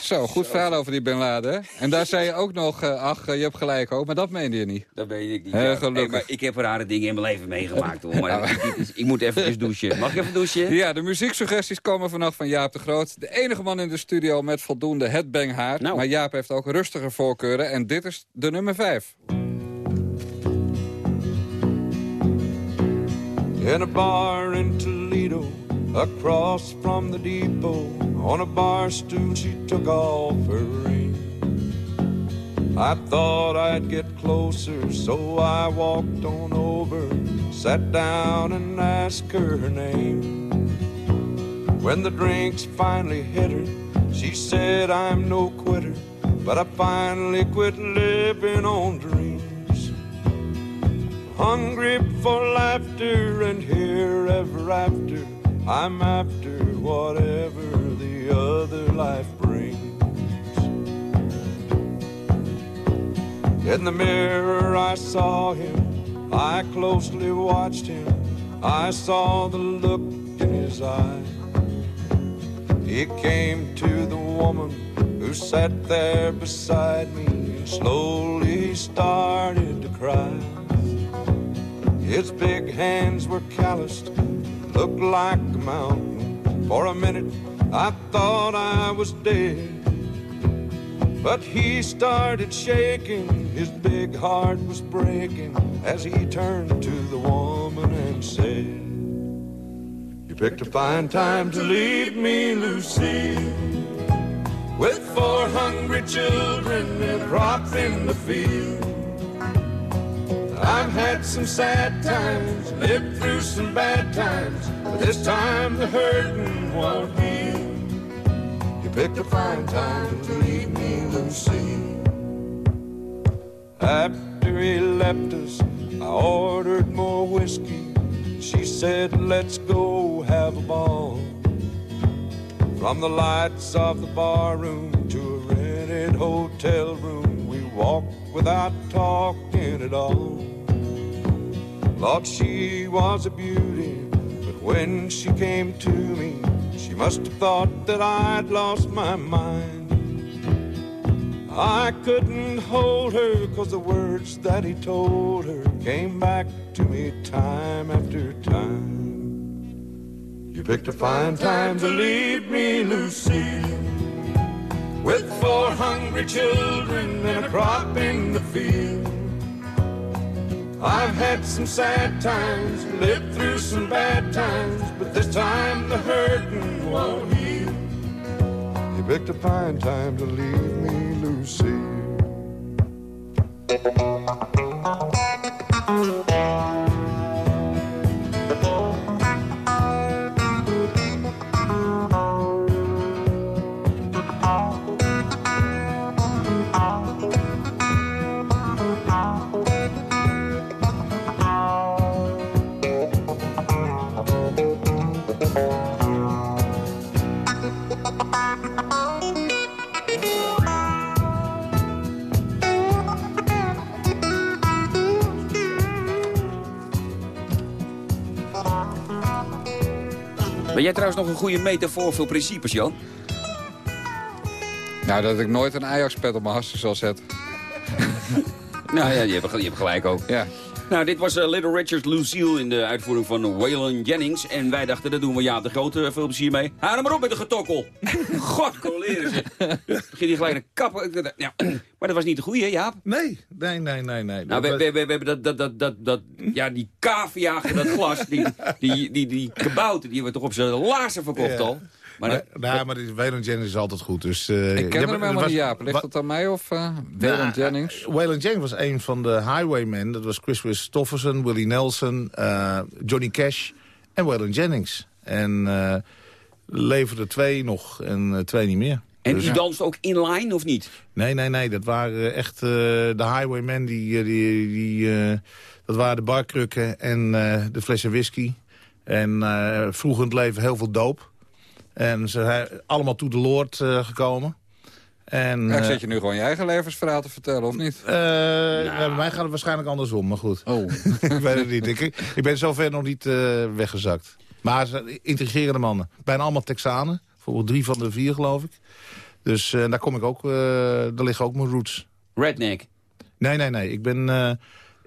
Zo, goed verhaal over die Bin Laden. Hè? En daar zei je ook nog, uh, ach, uh, je hebt gelijk ook. Maar dat meende je niet. Dat weet ik niet. Heel ja. gelukkig. Hey, maar ik heb rare dingen in mijn leven meegemaakt. Hoor. Maar ik, ik moet even douchen. Mag ik even douchen? Ja, de muzieksuggesties komen vannacht van Jaap de Groot. De enige man in de studio met voldoende headbanghaar. Nou. Maar Jaap heeft ook rustige voorkeuren. En dit is de nummer 5. In a bar in Across from the depot, on a bar stool, she took off her ring. I thought I'd get closer, so I walked on over, sat down and asked her her name. When the drinks finally hit her, she said, I'm no quitter. but I finally quit living on dreams. Hungry for laughter and here ever after, I'm after whatever the other life brings. In the mirror, I saw him, I closely watched him, I saw the look in his eye. He came to the woman who sat there beside me and slowly started to cry. His big hands were calloused, looked like a mountain. For a minute, I thought I was dead. But he started shaking, his big heart was breaking as he turned to the woman and said, You picked a fine time to leave me, Lucy. With four hungry children and crops in the field. I've had some sad times, lived through some bad times, but this time the hurting won't heal. You picked a fine time to leave me, Lucy. After he left us, I ordered more whiskey. She said, let's go have a ball. From the lights of the bar room to a rented hotel room, we walked without talking at all. Thought she was a beauty, but when she came to me, she must have thought that I'd lost my mind. I couldn't hold her, cause the words that he told her came back to me time after time. You picked a fine time to leave me, Lucy. With four hungry children and a crop in the field. I've had some sad times, lived through some bad times, but this time the hurting won't heal. You picked a fine time to leave me, Lucy. Jij trouwens nog een goede metafoor voor principes, Jan? Nou, dat ik nooit een Ajax-pet op mijn hassen zal zetten. Nou ja, je hebt, je hebt gelijk ook. Ja. Nou, dit was eh, Little Richard Lucille in de uitvoering van Waylon Jennings. En wij dachten, dat doen we ja de Grote veel plezier mee. Hou er maar op met de getokkel. God, coleren ze. Begin je gelijk een kappen. Ja, maar dat was niet de goede, hè, Jaap? Nee, nee, nee, nee. nee. Nou, we, we, hebben dat, dat, dat, dat, dat, ja, die cavia, dat glas, die, die, die, die kabouter, die hebben we toch op zijn laarzen verkocht Ja. al. Maar Maar, dat- nou, maar die Waylon Jennings is altijd goed. Dus, eh, Ik ken ja, hem maar helemaal niet, Jaap. Ligt dat aan mij of uh, Waylon Nou, Jennings? Waylon Jennings was een van de Highwaymen. Dat was Chris Christofferson, Willie Nelson, eh, Johnny Cash en Waylon Jennings. En eh leverde twee nog en twee niet meer. en Dus ja. danst ook inline of niet? Nee, nee, nee. Dat waren echt eh, de Highwaymen. Die, die, die, eh, dat waren de barkrukken en eh, de flessen whisky. En eh vroeg in het leven heel veel doop. En ze zijn allemaal toe de Lord eh, gekomen. En, Ja, ik eh, zit je nu gewoon je eigen levensverhaal te vertellen, of niet? eh, ja, bij mij gaat het waarschijnlijk andersom, maar goed. Oh. ik weet het niet. Ik, ik ben zover nog niet eh, weggezakt. Maar ze intrigerende mannen. Bijna allemaal Texanen. Bijvoorbeeld drie van de vier, geloof ik. Dus eh, daar kom ik ook, eh, daar liggen ook mijn roots. Redneck. Nee, nee, nee. Ik ben, eh,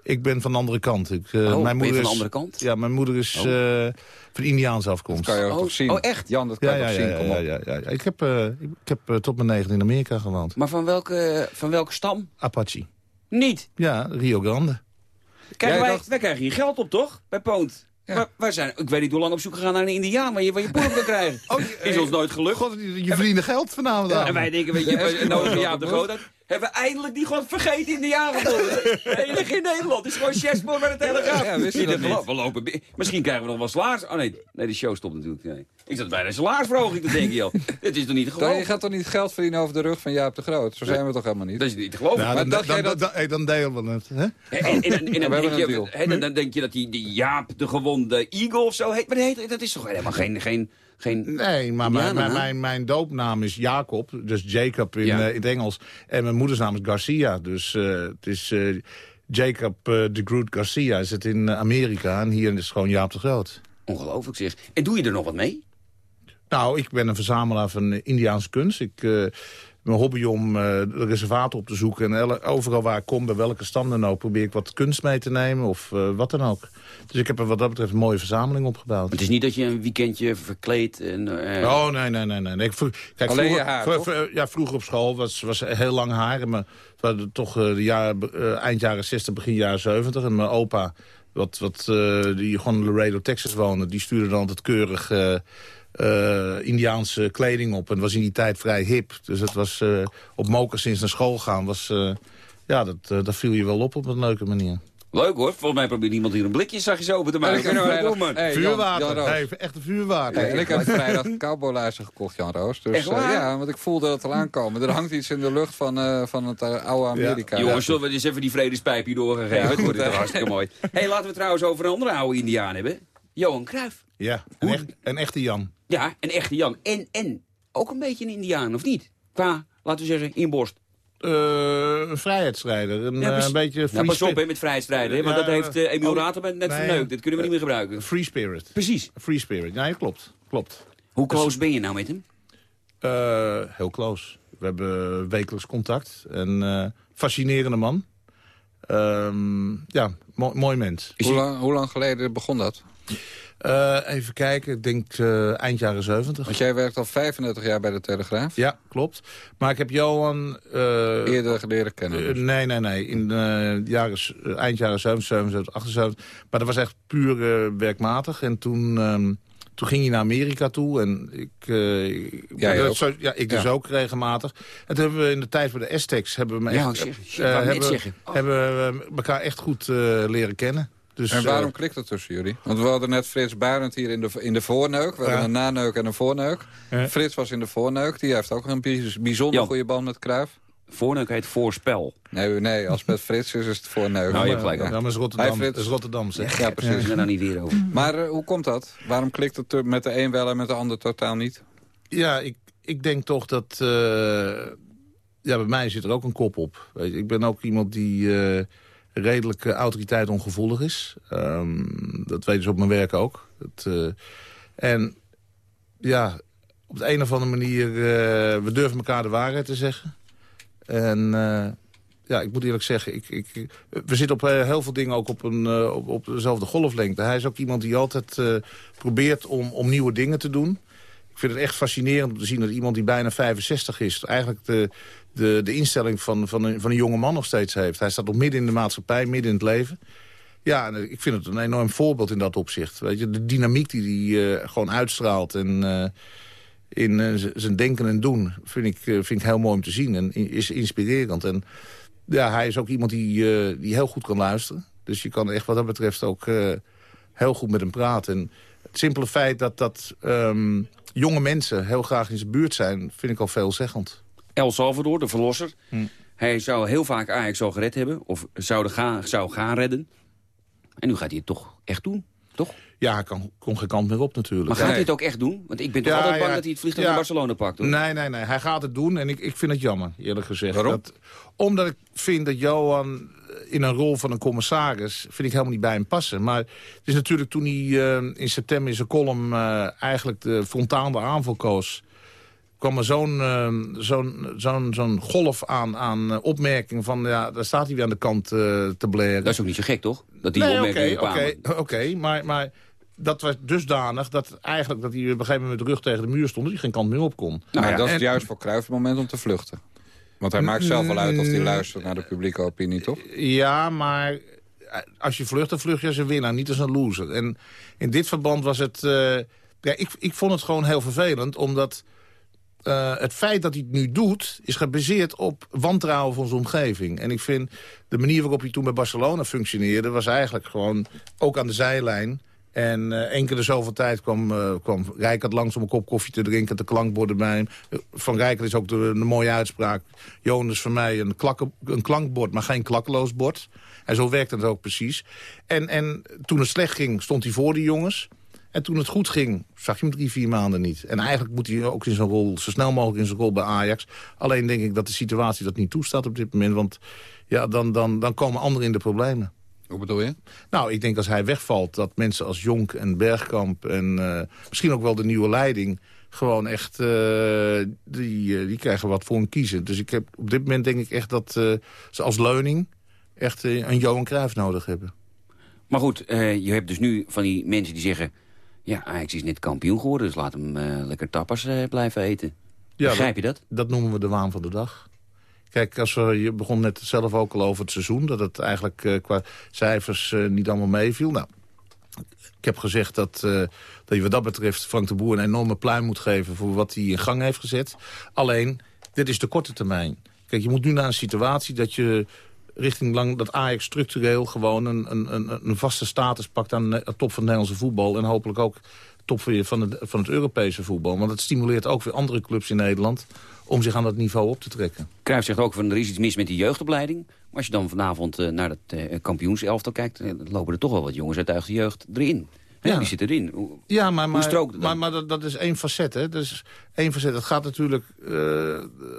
ik ben van de andere kant. Ik, eh, Oh, ben je van de is, andere kant? Ja, mijn moeder is Oh. eh, van Indiaanse afkomst. kan je ook Oh, toch zien. oh, echt? Jan, dat kan ja, je ja, toch ja, zien? ja, Kom ja, op. ja, ja. Ik heb, eh, ik heb tot mijn negen in Amerika gewoond. Maar van welke, van welke stam? Apache. Niet. Ja, Rio Grande. Krijgen Jij wij, dacht- wij krijgen hier geld op, toch? Bij Poont. Maar wij zijn, ik weet niet hoe lang op zoek gegaan naar een indiaan waar je van je poep kan krijgen. Oh, is ons nooit gelukt. God, je, je verdiende geld vanavond. en wij denken, weet je, nodigen Jaap de Groot. Hebben we eindelijk die gewoon vergeten in de jaren. Enige in Nederland. Het is gewoon chessboard met de telegraaf. Ja, wist je Niet dat te geloven. niet? We lopen, misschien krijgen we nog wel salaris. Oh nee, nee, de show stopt natuurlijk. Nee. Ik zat bijna een salarisverhoging te denken, joh. Dit is toch niet te geloven? je gaat toch niet geld verdienen over de rug van Jaap de Groot? Zo zijn we toch helemaal niet? Dat is niet te geloven. Maar dan, dacht dan, jij dan, dat- dan- hey, dan delen we het. Hè? En, en, en, en dan, denk een je, dan, dan denk je dat die, die Jaap, de gewonde Eagle of zo heet. Maar dat, heet, dat is toch helemaal geen... geen, geen Nee, maar mijn, mijn, mijn, mijn doopnaam is Jacob, dus Jacob in, Ja. eh, in het Engels. En mijn moedersnaam is Garcia, dus eh, het is eh, Jacob de Groot Garcia is het in Amerika. En hier is het gewoon Jaap de Groot. Ongelooflijk zeg. En doe je er nog wat mee? Nou, ik ben een verzamelaar van Indiaanse kunst. Ik, mijn hobby om de reservaten op te zoeken. En overal waar ik kom, bij welke stam dan ook... probeer ik wat kunst mee te nemen of eh, wat dan ook. Dus ik heb er wat dat betreft een mooie verzameling opgebouwd. Het is niet dat je een weekendje verkleed en... eh, Oh, nee, nee, nee. nee. Ik Kijk, Alleen vroeger, je haar, ja, vroeger op school was, was heel lang haar. Maar het waren toch de jaren, eind jaren 60, begin jaren 70. En mijn opa, wat, wat, die gewoon in Laredo, Texas woonde... die stuurde dan altijd keurig Indiaanse kleding op. En het was in die tijd vrij hip. Dus het was eh, op mokassins naar school gaan. Was, eh, ja, dat, eh, dat viel je wel op op een leuke manier. Leuk hoor. Volgens mij probeert iemand hier een blikje zachtjes open te En maken. ik heb vrijdag- doe maar. Hey, Jan- vuurwater. Jan Roos. hey, echte vuurwater. Hey, en ik heb vrijdag cowboyluizen gekocht, Jan Roos. Dus, Echt waar? eh, ja, want ik voelde dat al aankomen. Er hangt iets in de lucht van, eh, van het eh, oude Amerika. Jongens, zullen we eens even die vredespijp hier doorgegeven? Ja, Het goed, toch hè? hartstikke mooi. hey, laten we trouwens over een andere oude Indiaan hebben. Johan Cruijff. Ja, een, echt, een echte Jan. Ja, een echte Jan. En, en ook een beetje een Indiaan, of niet? Qua, laten we zeggen, inborst. Eh, een vrijheidsstrijder. Een, Ja, eh, een beetje Nou, free pas op spirit. met vrijstrijden, hè, want Ja, dat heeft eh, Emiel oh, Raterband net nee, verneukt. Dat kunnen we niet meer gebruiken. Free spirit. Precies. Free spirit. Ja, klopt. klopt. Hoe close ben je nou met hem? Eh, heel close. We hebben wekelijks contact. Een eh, fascinerende man. Ehm, ja, mo- mooi mens. Hoe lang, hoe lang geleden begon dat? Eh, even kijken, ik denk eh, eind jaren 70. Want jij werkt al 35 jaar bij de Telegraaf. Ja, klopt. Maar ik heb Johan... eh, Eerder leren kennen. Dus. nee, nee, nee. In jaren, eind jaren 70, 77, 78. Maar dat was echt puur werkmatig. En toen, ehm, toen ging hij naar Amerika toe. En ik, eh, Jij dat zo- ja, ik dus Ja. ook regelmatig. En toen hebben we in de tijd voor de Aztecs... hebben we, me Ja, echt, ik hebben, zeggen. Oh. hebben we elkaar echt goed eh, leren kennen. Dus, en waarom eh, klikt het tussen jullie? Want we hadden net Frits Barend hier in de, in de voorneuk. We Ja. hadden een naneuk en een voorneuk. Ja. Frits was in de voorneuk. Die heeft ook een bijz- bijzonder Jan. goede band met Cruijff. Voorneuk heet voorspel. Nee, nee, als het met Frits is, is het voorneuk. Nou, je hebt gelijk. ja, het is Rotterdam. Het is Rotterdam, zeg. Ja, Ik precies. ben daar niet weer over. Maar eh, hoe komt dat? Waarom klikt het er met de een wel en met de ander totaal niet? Ja, ik, ik denk toch dat... eh, ja, bij mij zit er ook een kop op. Weet je, ik ben ook iemand die eh, redelijk uh, autoriteit ongevoelig is. Um, dat weten ze op mijn werk ook. Uh, en ja, op de een of andere manier... Uh, we durven elkaar de waarheid te zeggen. En ja, ik moet eerlijk zeggen... Ik, ik, we zitten op heel veel dingen ook op, een, op, op dezelfde golflengte. Hij is ook iemand die altijd probeert om, om nieuwe dingen te doen. Ik vind het echt fascinerend om te zien dat iemand die bijna 65 is... eigenlijk de, de, de instelling van, van, een, van een jonge man nog steeds heeft. Hij staat nog midden in de maatschappij, midden in het leven. Ja, en ik vind het een enorm voorbeeld in dat opzicht. Weet je, de dynamiek die hij uh, gewoon uitstraalt en uh, in zijn denken en doen... Vind ik, vind ik heel mooi om te zien en is inspirerend. En ja, hij is ook iemand die, eh, die heel goed kan luisteren. Dus je kan echt wat dat betreft ook eh, heel goed met hem praten. En het simpele feit dat, dat um, jonge mensen heel graag in zijn buurt zijn... vind ik al veelzeggend. El Salvador, de verlosser. Hm. Hij zou heel vaak Ajax al gered hebben. Of zou, gaan, zou gaan redden. En nu gaat hij het toch echt doen, toch? Ja, hij kan, kon geen kant meer op natuurlijk. Maar gaat hij het ook echt doen? Want ik ben toch ja, altijd bang ja, dat hij het vliegtuig ja. naar Barcelona pakt. Hoor. Nee, nee, nee. Hij gaat het doen en ik, ik vind het jammer, eerlijk gezegd. Waarom? Dat, omdat ik vind dat Johan in een rol van een commissaris... vind ik helemaal niet bij hem passen. Maar het is natuurlijk toen hij uh, in september in zijn column... Uh, eigenlijk de frontale aanval koos kwam er zo'n uh, zo'n zo'n zo'n golf aan, aan uh, opmerking van... ja, daar staat hij weer aan de kant uh, te bleren. Dat is ook niet zo gek, toch? Dat die nee, opmerkingen Oké, okay, oké, okay, maar, maar dat was dusdanig dat eigenlijk dat hij op een gegeven moment met de rug tegen de muur stond... dat hij geen kant meer op kon. Nou, ja, dat is en, juist voor Cruijff het moment om te vluchten. Want hij maakt zelf wel uit of hij luistert naar de publieke opinie, toch? Ja, maar als je vlucht, dan vlucht je als een winnaar, niet als een loser. En in dit verband was het... Uh, ja, ik, ik vond het gewoon heel vervelend, omdat eh, het feit dat hij het nu doet... is gebaseerd op wantrouwen van zijn omgeving. En ik vind de manier waarop hij toen bij Barcelona functioneerde... was eigenlijk gewoon ook aan de zijlijn... En uh, keer de zoveel tijd kwam, uh, kwam langs om een kop koffie te drinken... de klankborden bij hem. Van Rijkert is ook de, de mooie uitspraak. Jonas van mij een, een klankbord, maar geen klakkeloos bord. En zo werkte het ook precies. En, en toen het slecht ging, stond hij voor die jongens. En toen het goed ging, zag je hem drie, vier maanden niet. En eigenlijk moet hij ook in zijn rol, zo snel mogelijk in zijn rol bij Ajax. Alleen denk ik dat de situatie dat niet toestaat op dit moment. Want ja, dan, dan, dan komen anderen in de problemen. Hoe bedoel je? Nou, ik denk als hij wegvalt, dat mensen als Jonk en Bergkamp... en uh, misschien ook wel de nieuwe leiding... gewoon echt, uh, die, uh, die krijgen wat voor een kiezen. Dus ik heb, op dit moment denk ik echt dat ze als leuning... echt een Johan Cruijff nodig hebben. Maar goed, je hebt dus nu van die mensen die zeggen... ja, Ajax is net kampioen geworden, dus laat hem lekker tappers blijven eten. Ja, Begrijp je dat? Dat noemen we de waan van de dag. Kijk, als we, je begon net zelf ook al over het seizoen... dat het eigenlijk uh, qua cijfers niet allemaal meeviel. Nou, ik heb gezegd dat, dat je wat dat betreft Frank de Boer... een enorme pluim moet geven voor wat hij in gang heeft gezet. Alleen, dit is de korte termijn. Kijk, je moet nu naar een situatie dat je richting lang dat Ajax structureel gewoon een, een, een vaste status pakt aan de top van het Nederlandse voetbal. En hopelijk ook top van het, van het Europese voetbal. Want het stimuleert ook weer andere clubs in Nederland om zich aan dat niveau op te trekken. Cruijff zegt ook van er is iets mis met die jeugdopleiding. Maar als je dan vanavond uh, naar het uh, kampioenselftal kijkt... Uh, lopen er toch wel wat jongens uit de jeugd erin. Ja. Die zitten erin. Hoe, ja, maar, maar, hoe maar, maar dat, dat, is één facet. Hè? Dat is één facet. Het gaat natuurlijk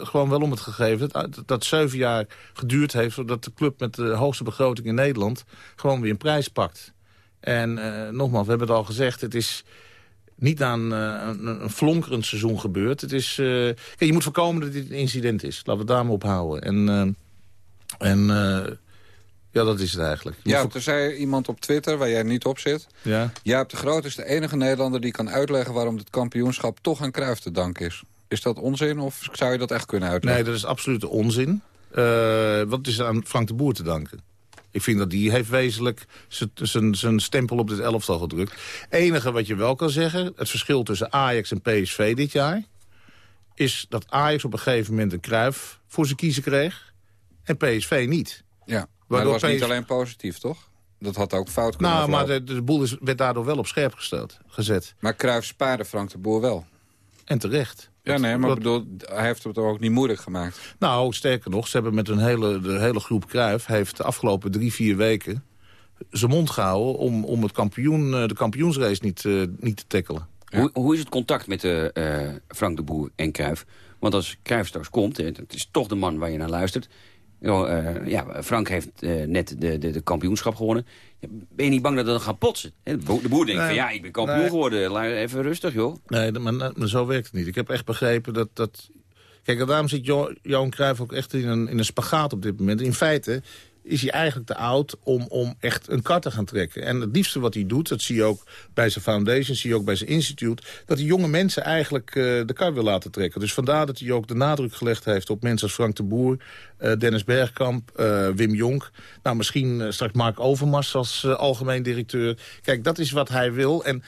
gewoon wel om het gegeven... Dat, dat zeven jaar geduurd heeft... zodat de club met de hoogste begroting in Nederland... gewoon weer een prijs pakt. En nogmaals, we hebben het al gezegd... het is niet aan uh, een, een flonkerend seizoen gebeurt. Het is, kijk, je moet voorkomen dat dit een incident is. Laten we het daarmee ophouden. En, uh, en ja, dat is het eigenlijk. Je ja, er zei iemand op Twitter, waar jij niet op zit... Ja. Jaap de Groot is de enige Nederlander die kan uitleggen... waarom het kampioenschap toch aan Cruijff te danken is. Is dat onzin of zou je dat echt kunnen uitleggen? Nee, dat is absoluut onzin. wat is aan Frank de Boer te danken? Ik vind dat die heeft wezenlijk zijn stempel op dit elftal gedrukt. enige wat je wel kan zeggen, het verschil tussen Ajax en PSV dit jaar... is dat Ajax op een gegeven moment een kruif voor zijn kiezen kreeg... en PSV niet. Ja, maar dat was PSV... niet alleen positief, toch? Dat had ook fout kunnen Nou, maar de, de boel is, werd daardoor wel op scherp gesteld, gezet. Maar Cruijff spaarde Frank de Boer wel. En terecht. Ja, nee, maar bedoel, hij heeft het ook niet moeilijk gemaakt. Nou, sterker nog, ze hebben met een hele, de hele groep Kruif... heeft de afgelopen drie, vier weken zijn mond gehouden... om, om het kampioen, eh, de kampioensrace niet, uh, niet te tackelen. Hoe, hoe is het contact met uh, Frank de Boer en Kruif? Want als Kruif straks komt, het is toch de man waar je naar luistert... Uh, ja, Frank heeft uh, net de, de, de, kampioenschap gewonnen. Ben je niet bang dat dat gaat potsen? De boer denkt van ja, ik ben kampioen nee. geworden. Laat even rustig, joh. Nee, maar, maar, zo werkt het niet. Ik heb echt begrepen dat... dat... Kijk, daarom zit jo Johan Cruijff ook echt in een, in een spagaat op dit moment. In feite is hij eigenlijk te oud om, om echt een kar te gaan trekken. En het liefste wat hij doet, dat zie je ook bij zijn foundation... zie je ook bij zijn instituut... dat hij jonge mensen eigenlijk uh, de kar wil laten trekken. Dus vandaar dat hij ook de nadruk gelegd heeft op mensen als Frank de Boer... Uh, Dennis Bergkamp, uh, Wim Jonk. Nou, misschien straks Mark Overmars als algemeen directeur. Kijk, dat is wat hij wil. En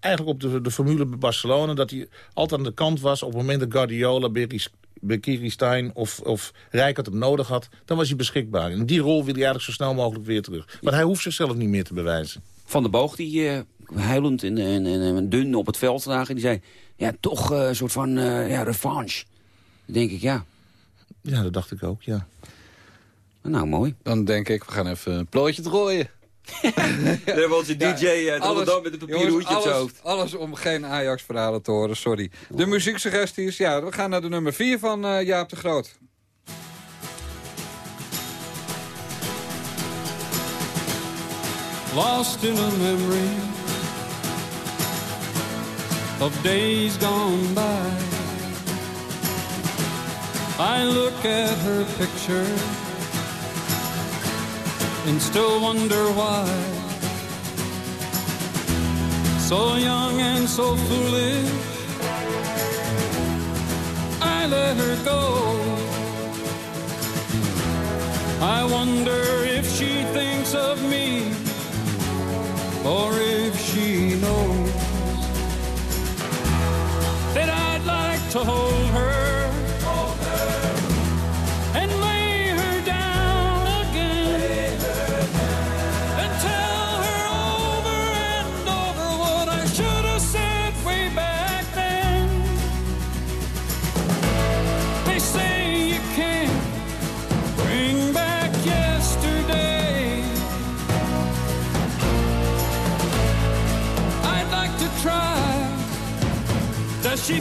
eigenlijk op de, de formule bij Barcelona... dat hij altijd aan de kant was op het moment dat Guardiola, Bekiri Stein of, of Rijkaard hem nodig had... dan was hij beschikbaar. En die rol wil hij eigenlijk zo snel mogelijk weer terug. Maar hij hoeft zichzelf niet meer te bewijzen. Van de Boog, die uh, huilend en, en, en, dun op het veld lagen... die zei, ja, toch uh, een soort van uh, ja, revanche. Dan denk ik, ja. Ja, dat dacht ik ook, ja. Nou, mooi. Dan denk ik, we gaan even een plooitje drooien. Daar was een DJ ja, alles, met een papieren hoedje op zijn hoofd. Alles om geen Ajax-verhalen te horen, sorry. De muzieksuggesties, ja, we gaan naar de nummer 4 van uh, Jaap de Groot. Lost in a memory of days gone by I look at her picture and still wonder why. So young and so foolish, I let her go. I wonder if she thinks of me or if she knows that I'd like to hold Does she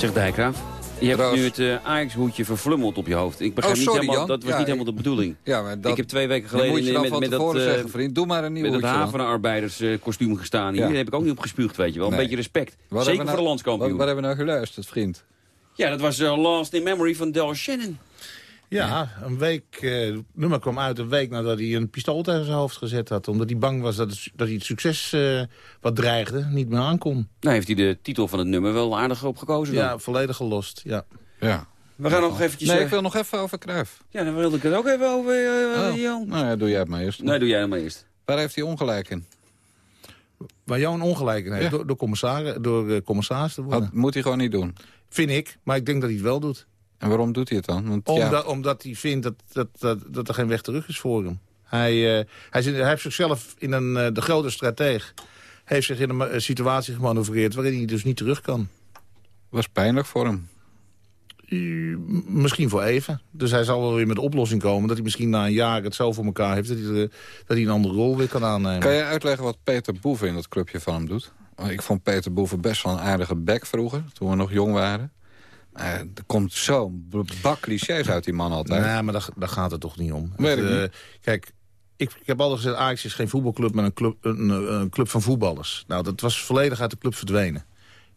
Zegt Dijkgraaf. Je hebt nu het eh, Ajax-hoedje verflummeld op je hoofd. Ik begrijp Oh, niet helemaal, Jan. dat was Ja, niet helemaal de bedoeling. Ja, maar dat, ik heb twee weken moet geleden je dan met, van met dat, zeggen, vriend. Doe maar een nieuw met het hoedje dan. havenarbeiderskostuum gestaan hier. Ja. Daar heb ik ook niet op gespuugd, weet je wel. Een Nee. beetje respect. Wat Zeker voor we de nou- landskampioen. Wat, wat hebben we nou geluisterd, vriend? Ja, dat was eh, Last in Memory van Del Shannon. Ja, een week, eh, het nummer kwam uit een week nadat hij een pistool tegen zijn hoofd gezet had. Omdat hij bang was dat, het, dat hij het succes eh, wat dreigde niet meer aankon. Nou heeft hij de titel van het nummer wel aardig op gekozen dan. Ja, volledig gelost, ja. Ja. We gaan nog eventjes... Nee, eh, ik wil nog even over Cruijff. Ja, dan wilde ik het ook even over, Oh. Jan. Nou ja, doe jij het maar eerst. Nee, doe jij het maar eerst. Waar heeft hij ongelijk in? Waar Johan ongelijk in heeft, Ja. door, door, door commissaris te worden. Dat moet hij gewoon niet doen. Vind ik, maar ik denk dat hij het wel doet. En waarom doet hij het dan? Want, ja, Omdat, omdat hij vindt dat, dat, dat, dat er geen weg terug is voor hem. Hij, eh, hij, zit, hij heeft zichzelf in een, eh, de grote strateeg... heeft zich in een situatie gemanoeuvreerd waarin hij dus niet terug kan. was pijnlijk voor hem. Uh, misschien voor even. Dus hij zal wel weer met de oplossing komen... dat hij misschien na een jaar het zo voor elkaar heeft... dat hij, de- dat hij een andere rol weer kan aannemen. Kan je uitleggen wat Peter Boeven in dat clubje van hem doet? Ik vond Peter Boeven best wel een aardige bek vroeger, toen we nog jong waren. Eh, er komt zo'n bak clichés uit die man altijd. Nee, maar daar, daar gaat het toch niet om. Het, eh, kijk, ik, ik heb altijd gezegd... Ajax is geen voetbalclub, maar een club, een, een club van voetballers. Nou, dat was volledig uit de club verdwenen.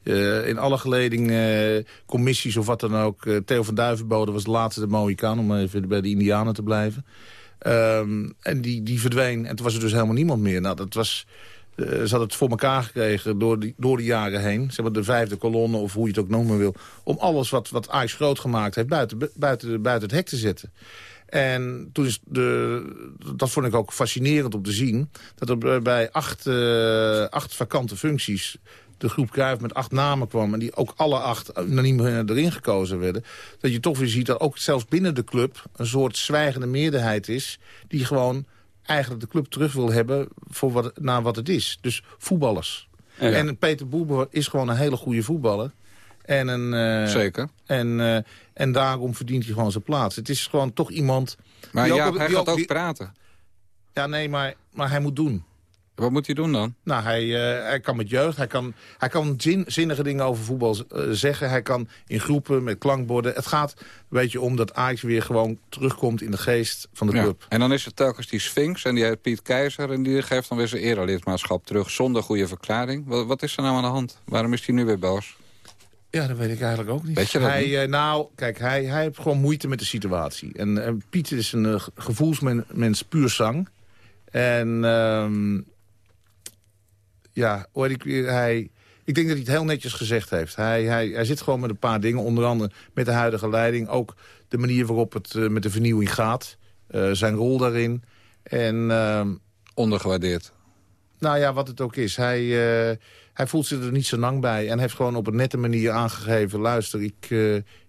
Eh, in alle geleding, eh, commissies of wat dan ook. Theo van Duivenbode was de laatste de Mohikaan... om even bij de Indianen te blijven. Ehm, en die, die verdween. En toen was er dus helemaal niemand meer. Nou, dat was... eh, ze hadden het voor elkaar gekregen door, die, door de jaren heen. Zeg maar de vijfde kolonne, of hoe je het ook noemen wil. Om alles wat, wat Ajax groot gemaakt heeft buiten, buiten, buiten het hek te zetten. En toen is de, dat vond ik ook fascinerend om te zien... dat er bij acht, eh, acht vakante functies de groep Cruijff met acht namen kwam... en die ook alle acht unaniem eh, erin gekozen werden... dat je toch weer ziet dat ook zelfs binnen de club... een soort zwijgende meerderheid is... die gewoon eigenlijk de club terug wil hebben voor wat, naar wat het is. Dus voetballers. Ja. En Peter Boer is gewoon een hele goede voetballer. En een, eh, Zeker. En, eh, en daarom verdient hij gewoon zijn plaats. Het is gewoon toch iemand... Maar ja, hij gaat ook die- praten. Ja, nee, maar, maar hij moet doen. Wat moet hij doen dan? Nou, hij, eh, hij kan met jeugd, hij kan, hij kan zin, zinnige dingen over voetbal eh, zeggen. Hij kan in groepen met klankborden. Het gaat weet je, om dat Ajax weer gewoon terugkomt in de geest van de Ja. club. En dan is er telkens die Sphinx en die heet Piet Keizer... en die geeft dan weer zijn erelidmaatschap terug zonder goede verklaring. Wat, wat is er nou aan de hand? Waarom is hij nu weer boos? Ja, dat weet ik eigenlijk ook niet. Weet je dat hij, niet? eh, nou, kijk, hij, hij heeft gewoon moeite met de situatie. En Piet is een gevoelsmens puur zang. En ehm, ja, hoor ik, weer, hij, ik denk dat hij het heel netjes gezegd heeft. Hij, hij, hij zit gewoon met een paar dingen, onder andere met de huidige leiding. Ook de manier waarop het eh, met de vernieuwing gaat. Eh, zijn rol daarin. En... ehm, Ondergewaardeerd. nou ja, wat het ook is. Hij, eh, hij voelt zich er niet zo lang bij. En heeft gewoon op een nette manier aangegeven... luister, ik,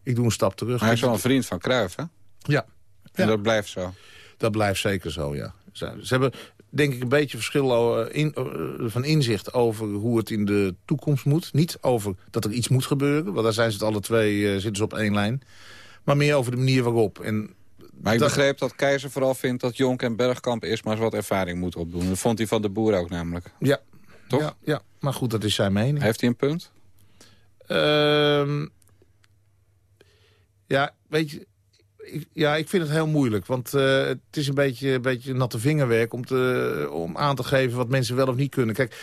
ik doe een stap terug. Hij is wel een vriend van Cruijff, hè? Ja. En dat blijft zo. Dat blijft zeker zo, ja. Ze, ze hebben denk ik een beetje verschil eh, in, eh, van inzicht over hoe het in de toekomst moet. Niet over dat er iets moet gebeuren, want daar zijn ze het alle twee, eh, zitten ze op één lijn. Maar meer over de manier waarop. En Maar ik dat- begreep dat Keizer vooral vindt dat Jonk en Bergkamp eerst maar eens wat ervaring moeten opdoen. Dat vond hij van de boer ook namelijk. Ja. Toch? Ja, ja, maar goed, dat is zijn mening. Heeft hij een punt? Ehm, ja, weet je... Ik, ja, ik vind het heel moeilijk. Want eh, het is een beetje, een beetje natte vingerwerk om, te, om aan te geven wat mensen wel of niet kunnen. Kijk,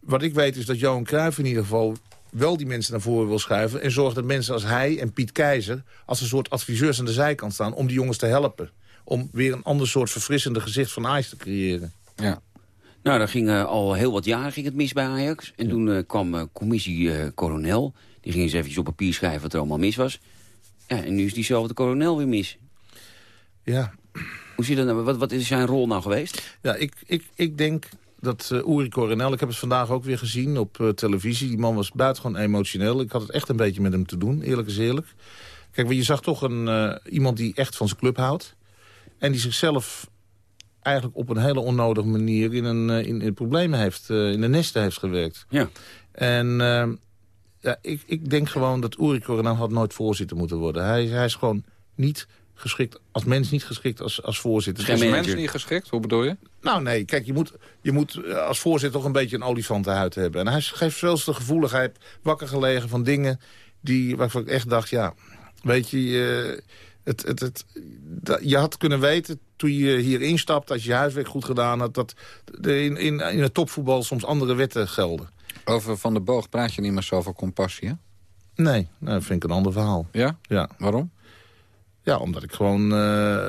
wat ik weet is dat Johan Cruijff in ieder geval wel die mensen naar voren wil schuiven... en zorgt dat mensen als hij en Piet Keizer... als een soort adviseurs aan de zijkant staan om die jongens te helpen. Om weer een ander soort verfrissende gezicht van Ajax te creëren. Ja. Nou, daar ging eh, al heel wat jaren ging het mis bij Ajax. En toen eh, kwam commissie Coronel. Die ging eens even op papier schrijven wat er allemaal mis was. Ja, en nu is diezelfde Coronel weer mis. Ja, Hoe zit dat nou? Wat, wat is zijn rol nou geweest? Ja, ik, ik, ik denk dat uh, Uri Coronel, ik heb het vandaag ook weer gezien op eh, televisie. Die man was buitengewoon emotioneel. Ik had het echt een beetje met hem te doen, eerlijk is eerlijk. Kijk, je zag toch een, eh, iemand die echt van zijn club houdt. En die zichzelf eigenlijk op een hele onnodige manier in, een, eh, in, in problemen heeft, eh, in de nesten heeft gewerkt. Ja. En eh, ja, ik, ik denk gewoon dat Uri Coronel had nooit voorzitter moeten worden. Hij, hij is gewoon niet geschikt, als mens niet geschikt als, als voorzitter. Is de mens niet geschikt? Hoe bedoel je? Nou nee, kijk, je moet, je moet eh, als voorzitter toch een beetje een olifantenhuid hebben. En hij geeft veel te gevoeligheid wakker gelegen van dingen die, waarvan ik echt dacht, ja, weet je, het, het, het, je had kunnen weten toen je hier instapt, als je je huiswerk goed gedaan had, dat in, in, in het topvoetbal soms andere wetten gelden. Over Van der Boog praat je niet meer zo over compassie, hè? Nee, nou, dat vind ik een ander verhaal. Ja? Ja. Waarom? Ja, omdat ik gewoon... eh,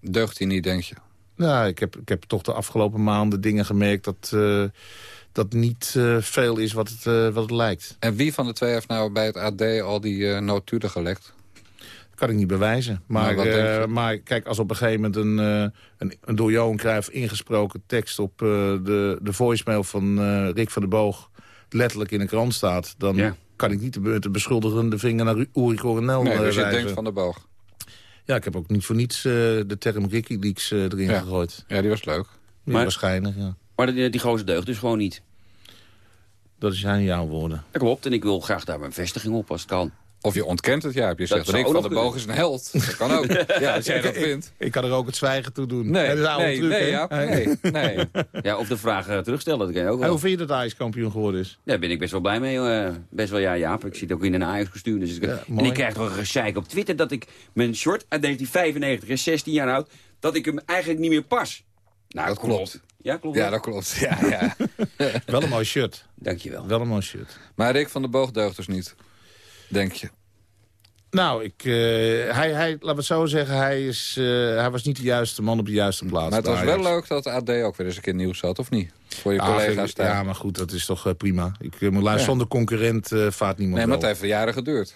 Deugt hij niet, denk je? Nou, ik heb, ik heb toch de afgelopen maanden dingen gemerkt dat, eh, dat niet eh, veel is wat het, wat het lijkt. En wie van de twee heeft nou bij het AD al die notulen gelekt? kan ik niet bewijzen. Maar, je? maar kijk, als op een gegeven moment een, eh, een, een door Johan Cruijff ingesproken tekst... op de, de voicemail van Rick van der Boog letterlijk in de krant staat... dan Ja. kan ik niet de, de beschuldigende vinger naar Uri Coronel Nee, dus je wijzen. denkt Van der Boog. Ja, ik heb ook niet voor niets eh, de term Wikileaks eh erin Ja. gegooid. Ja, die was leuk. Maar- waarschijnlijk, ja. Maar die, die gozer deugt dus gewoon niet. Dat zijn jouw woorden. Dat klopt. En ik wil graag daar mijn vestiging op als het kan. Of je ontkent het, ja. Je Dat zegt, Rick van der Boog is een held. Dat kan ook. Ja, als jij dat vindt. Ik kan er ook het zwijgen toe doen. Nee, dat is oude nee, truc, nee, ja, nee, nee. Ja, of de vraag eh, terugstellen, dat kan je ook En wel. hoe vind je dat Ajax kampioen geworden is? Daar ben ik best wel blij mee. eh, best wel, ja, Jaap. Ik zit ook in een Ajax-kostuum. Dus ik- Ja, en ik krijg toch een gezeik op Twitter dat ik mijn short uit 1995 is 16 jaar oud, dat ik hem eigenlijk niet meer pas. Nou, Dat klopt. Ja, klopt. Ja, wel. dat klopt. Ja, ja. Wel een mooi shirt. Dankjewel. Wel een mooi shirt. Maar Rick van der Boog deugt dus niet. Denk je. Nou, ik, eh, hij, hij, laten we het zo zeggen, hij, is, eh, hij was niet de juiste man op de juiste plaats. Maar het was wel leuk dat de AD ook weer eens een keer nieuws had, of niet? Voor je Ja, collega's daar. Ja, maar goed, dat is toch eh, prima. Ik moet luisteren, Ja. zonder concurrent vaart niemand nee, maar het heeft jaren geduurd.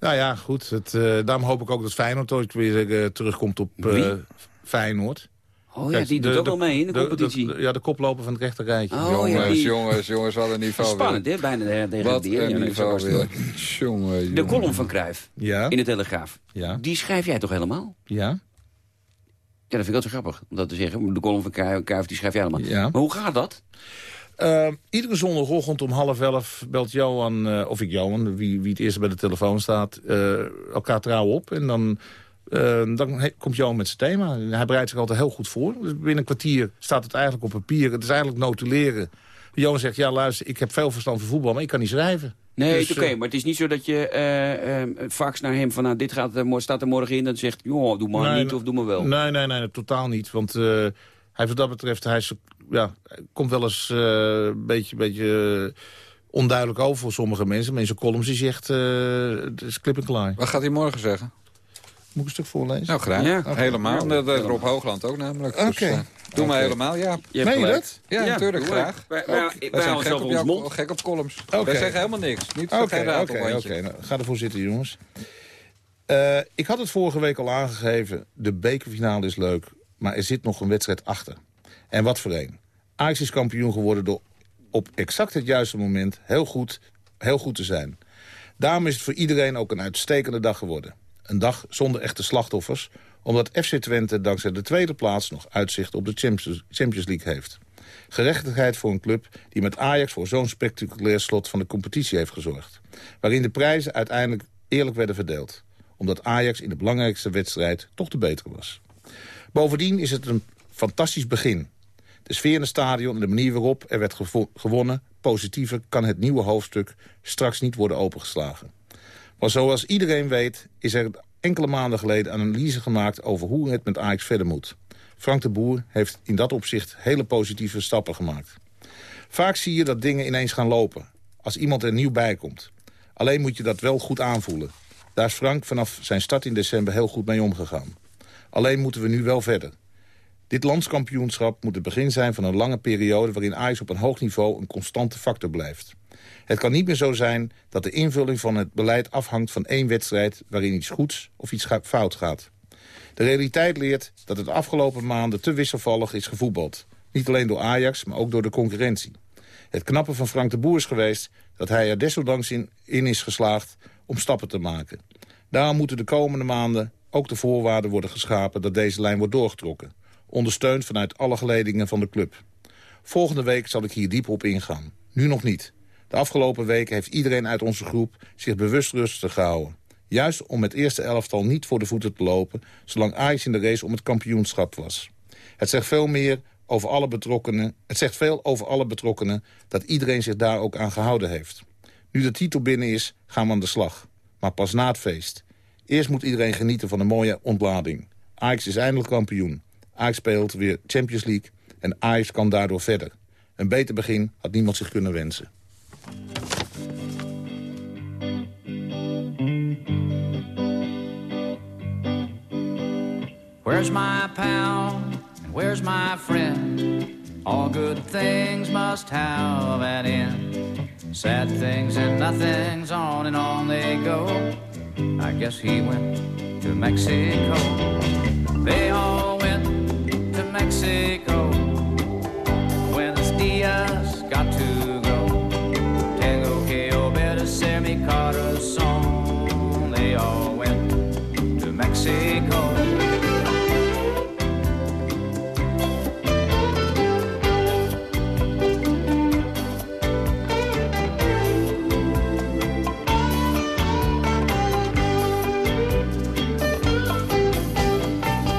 Nou ja, goed. Het, daarom hoop ik ook dat Feyenoord ooit weer terugkomt op? Feyenoord. Oh ja, die doet ook wel mee in de, competitie. de- ja, de koploper van het rechterrijtje. Oh, jongens, ja, die- jongens, jongens, wat een niveau Spannend, weer. hè? Bijna de, de, Wat de, een niveau weer. Jongen, De jongen. column van Cruijff Ja, in de Telegraaf. ja, Die schrijf jij toch helemaal? ja, Ja, dat vind ik zo grappig om dat te zeggen. De column van Cruijff, die schrijf jij helemaal. ja. Maar hoe gaat dat? Eh, iedere zondagochtend om half elf belt Johan, eh, of ik Johan, wie, wie het eerst bij de telefoon staat, eh, elkaar trouw op. En dan, eh, dan komt Johan met zijn thema. Hij bereidt zich altijd heel goed voor. Dus binnen een kwartier staat het eigenlijk op papier. Het is eigenlijk notuleren. Johan zegt, ja luister, ik heb veel verstand van voetbal, maar ik kan niet schrijven. Nee, Dus, oké, eh, maar het is niet zo dat je eh eh, fax naar hem van... Nou, dit gaat, er mo- staat er morgen in, dat zegt... joh, doe maar Nee, niet of doe maar wel. Nee, nee, nee, totaal niet. Want eh, hij wat dat betreft, hij is, ja, komt wel eens eh, een beetje, beetje eh, onduidelijk over voor sommige mensen. Maar in zijn columns is hij echt eh, het is klip en klaar. Wat gaat hij morgen zeggen? Moet ik een stuk voorlezen? Nou, graag. Ja. Helemaal. Dat is Rob Hoogland ook namelijk. Dus, Oké. eh, doe maar helemaal, ja. Je Meen dat? Ja, Ja, natuurlijk, graag. Wij- wij- Ook. wij Wij zijn gek op, ons jou- mond. gek op columns. Oké. Wij zeggen helemaal niks. Niet Oké, geen oké, ratelbandje. oké. Nou, Ga ervoor zitten, jongens. Eh, ik had het vorige week al aangegeven. De bekerfinale is leuk, maar er zit nog een wedstrijd achter. En wat voor een. Ajax is kampioen geworden door op exact het juiste moment heel goed, heel goed te zijn. Daarom is het voor iedereen ook een uitstekende dag geworden. Een dag zonder echte slachtoffers, omdat FC Twente dankzij de tweede plaats nog uitzicht op de Champions League heeft. Gerechtigheid voor een club die met Ajax voor zo'n spectaculair slot van de competitie heeft gezorgd. Waarin de prijzen uiteindelijk eerlijk werden verdeeld. Omdat Ajax in de belangrijkste wedstrijd toch de betere was. Bovendien is het een fantastisch begin. De sfeer in het stadion en de manier waarop er werd gewonnen... positiever kan het nieuwe hoofdstuk straks niet worden opengeslagen. Maar zoals iedereen weet is er enkele maanden geleden een analyse gemaakt... over hoe het met Ajax verder moet. Frank de Boer heeft in dat opzicht hele positieve stappen gemaakt. Vaak zie je dat dingen ineens gaan lopen. Als iemand er nieuw bij komt. Alleen moet je dat wel goed aanvoelen. Daar is Frank vanaf zijn start in december heel goed mee omgegaan. Alleen moeten we nu wel verder. Dit landskampioenschap moet het begin zijn van een lange periode... waarin Ajax op een hoog niveau een constante factor blijft. Het kan niet meer zo zijn dat de invulling van het beleid afhangt van één wedstrijd... waarin iets goeds of iets fout gaat. De realiteit leert dat het afgelopen maanden te wisselvallig is gevoetbald. Niet alleen door Ajax, maar ook door de concurrentie. Het knappe van Frank de Boer is geweest dat hij er desondanks in, in is geslaagd om stappen te maken. Daarom moeten de komende maanden ook de voorwaarden worden geschapen dat deze lijn wordt doorgetrokken. Ondersteund vanuit alle geledingen van de club. Volgende week zal ik hier diep op ingaan. Nu nog niet. De afgelopen weken heeft iedereen uit onze groep zich bewust rustig gehouden. Juist om het eerste elftal niet voor de voeten te lopen... zolang Ajax in de race om het kampioenschap was. Het zegt veel meer over alle betrokkenen. Het zegt veel over alle betrokkenen dat iedereen zich daar ook aan gehouden heeft. Nu de titel binnen is, gaan we aan de slag. Maar pas na het feest. Eerst moet iedereen genieten van een mooie ontlading. Ajax is eindelijk kampioen. Ajax speelt weer Champions League en Ajax kan daardoor verder. Een beter begin had niemand zich kunnen wensen. Where's my pal? And where's my friend? All good things must have an end. Sad things and nothings on and on they go. I guess he went to Mexico. They all went to Mexico. Mexico.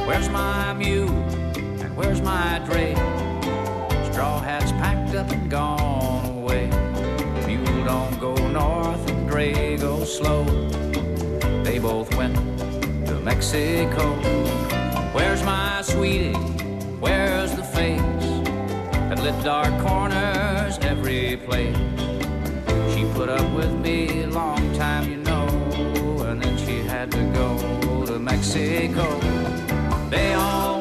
Where's my mule and where's my dray? Straw hats packed up and gone away. Mule don't go north and dray go slow. They both went Mexico. Where's my sweetie? Where's the face that lit dark corners every place? She put up with me a long time, you know, and then she had to go to Mexico. They all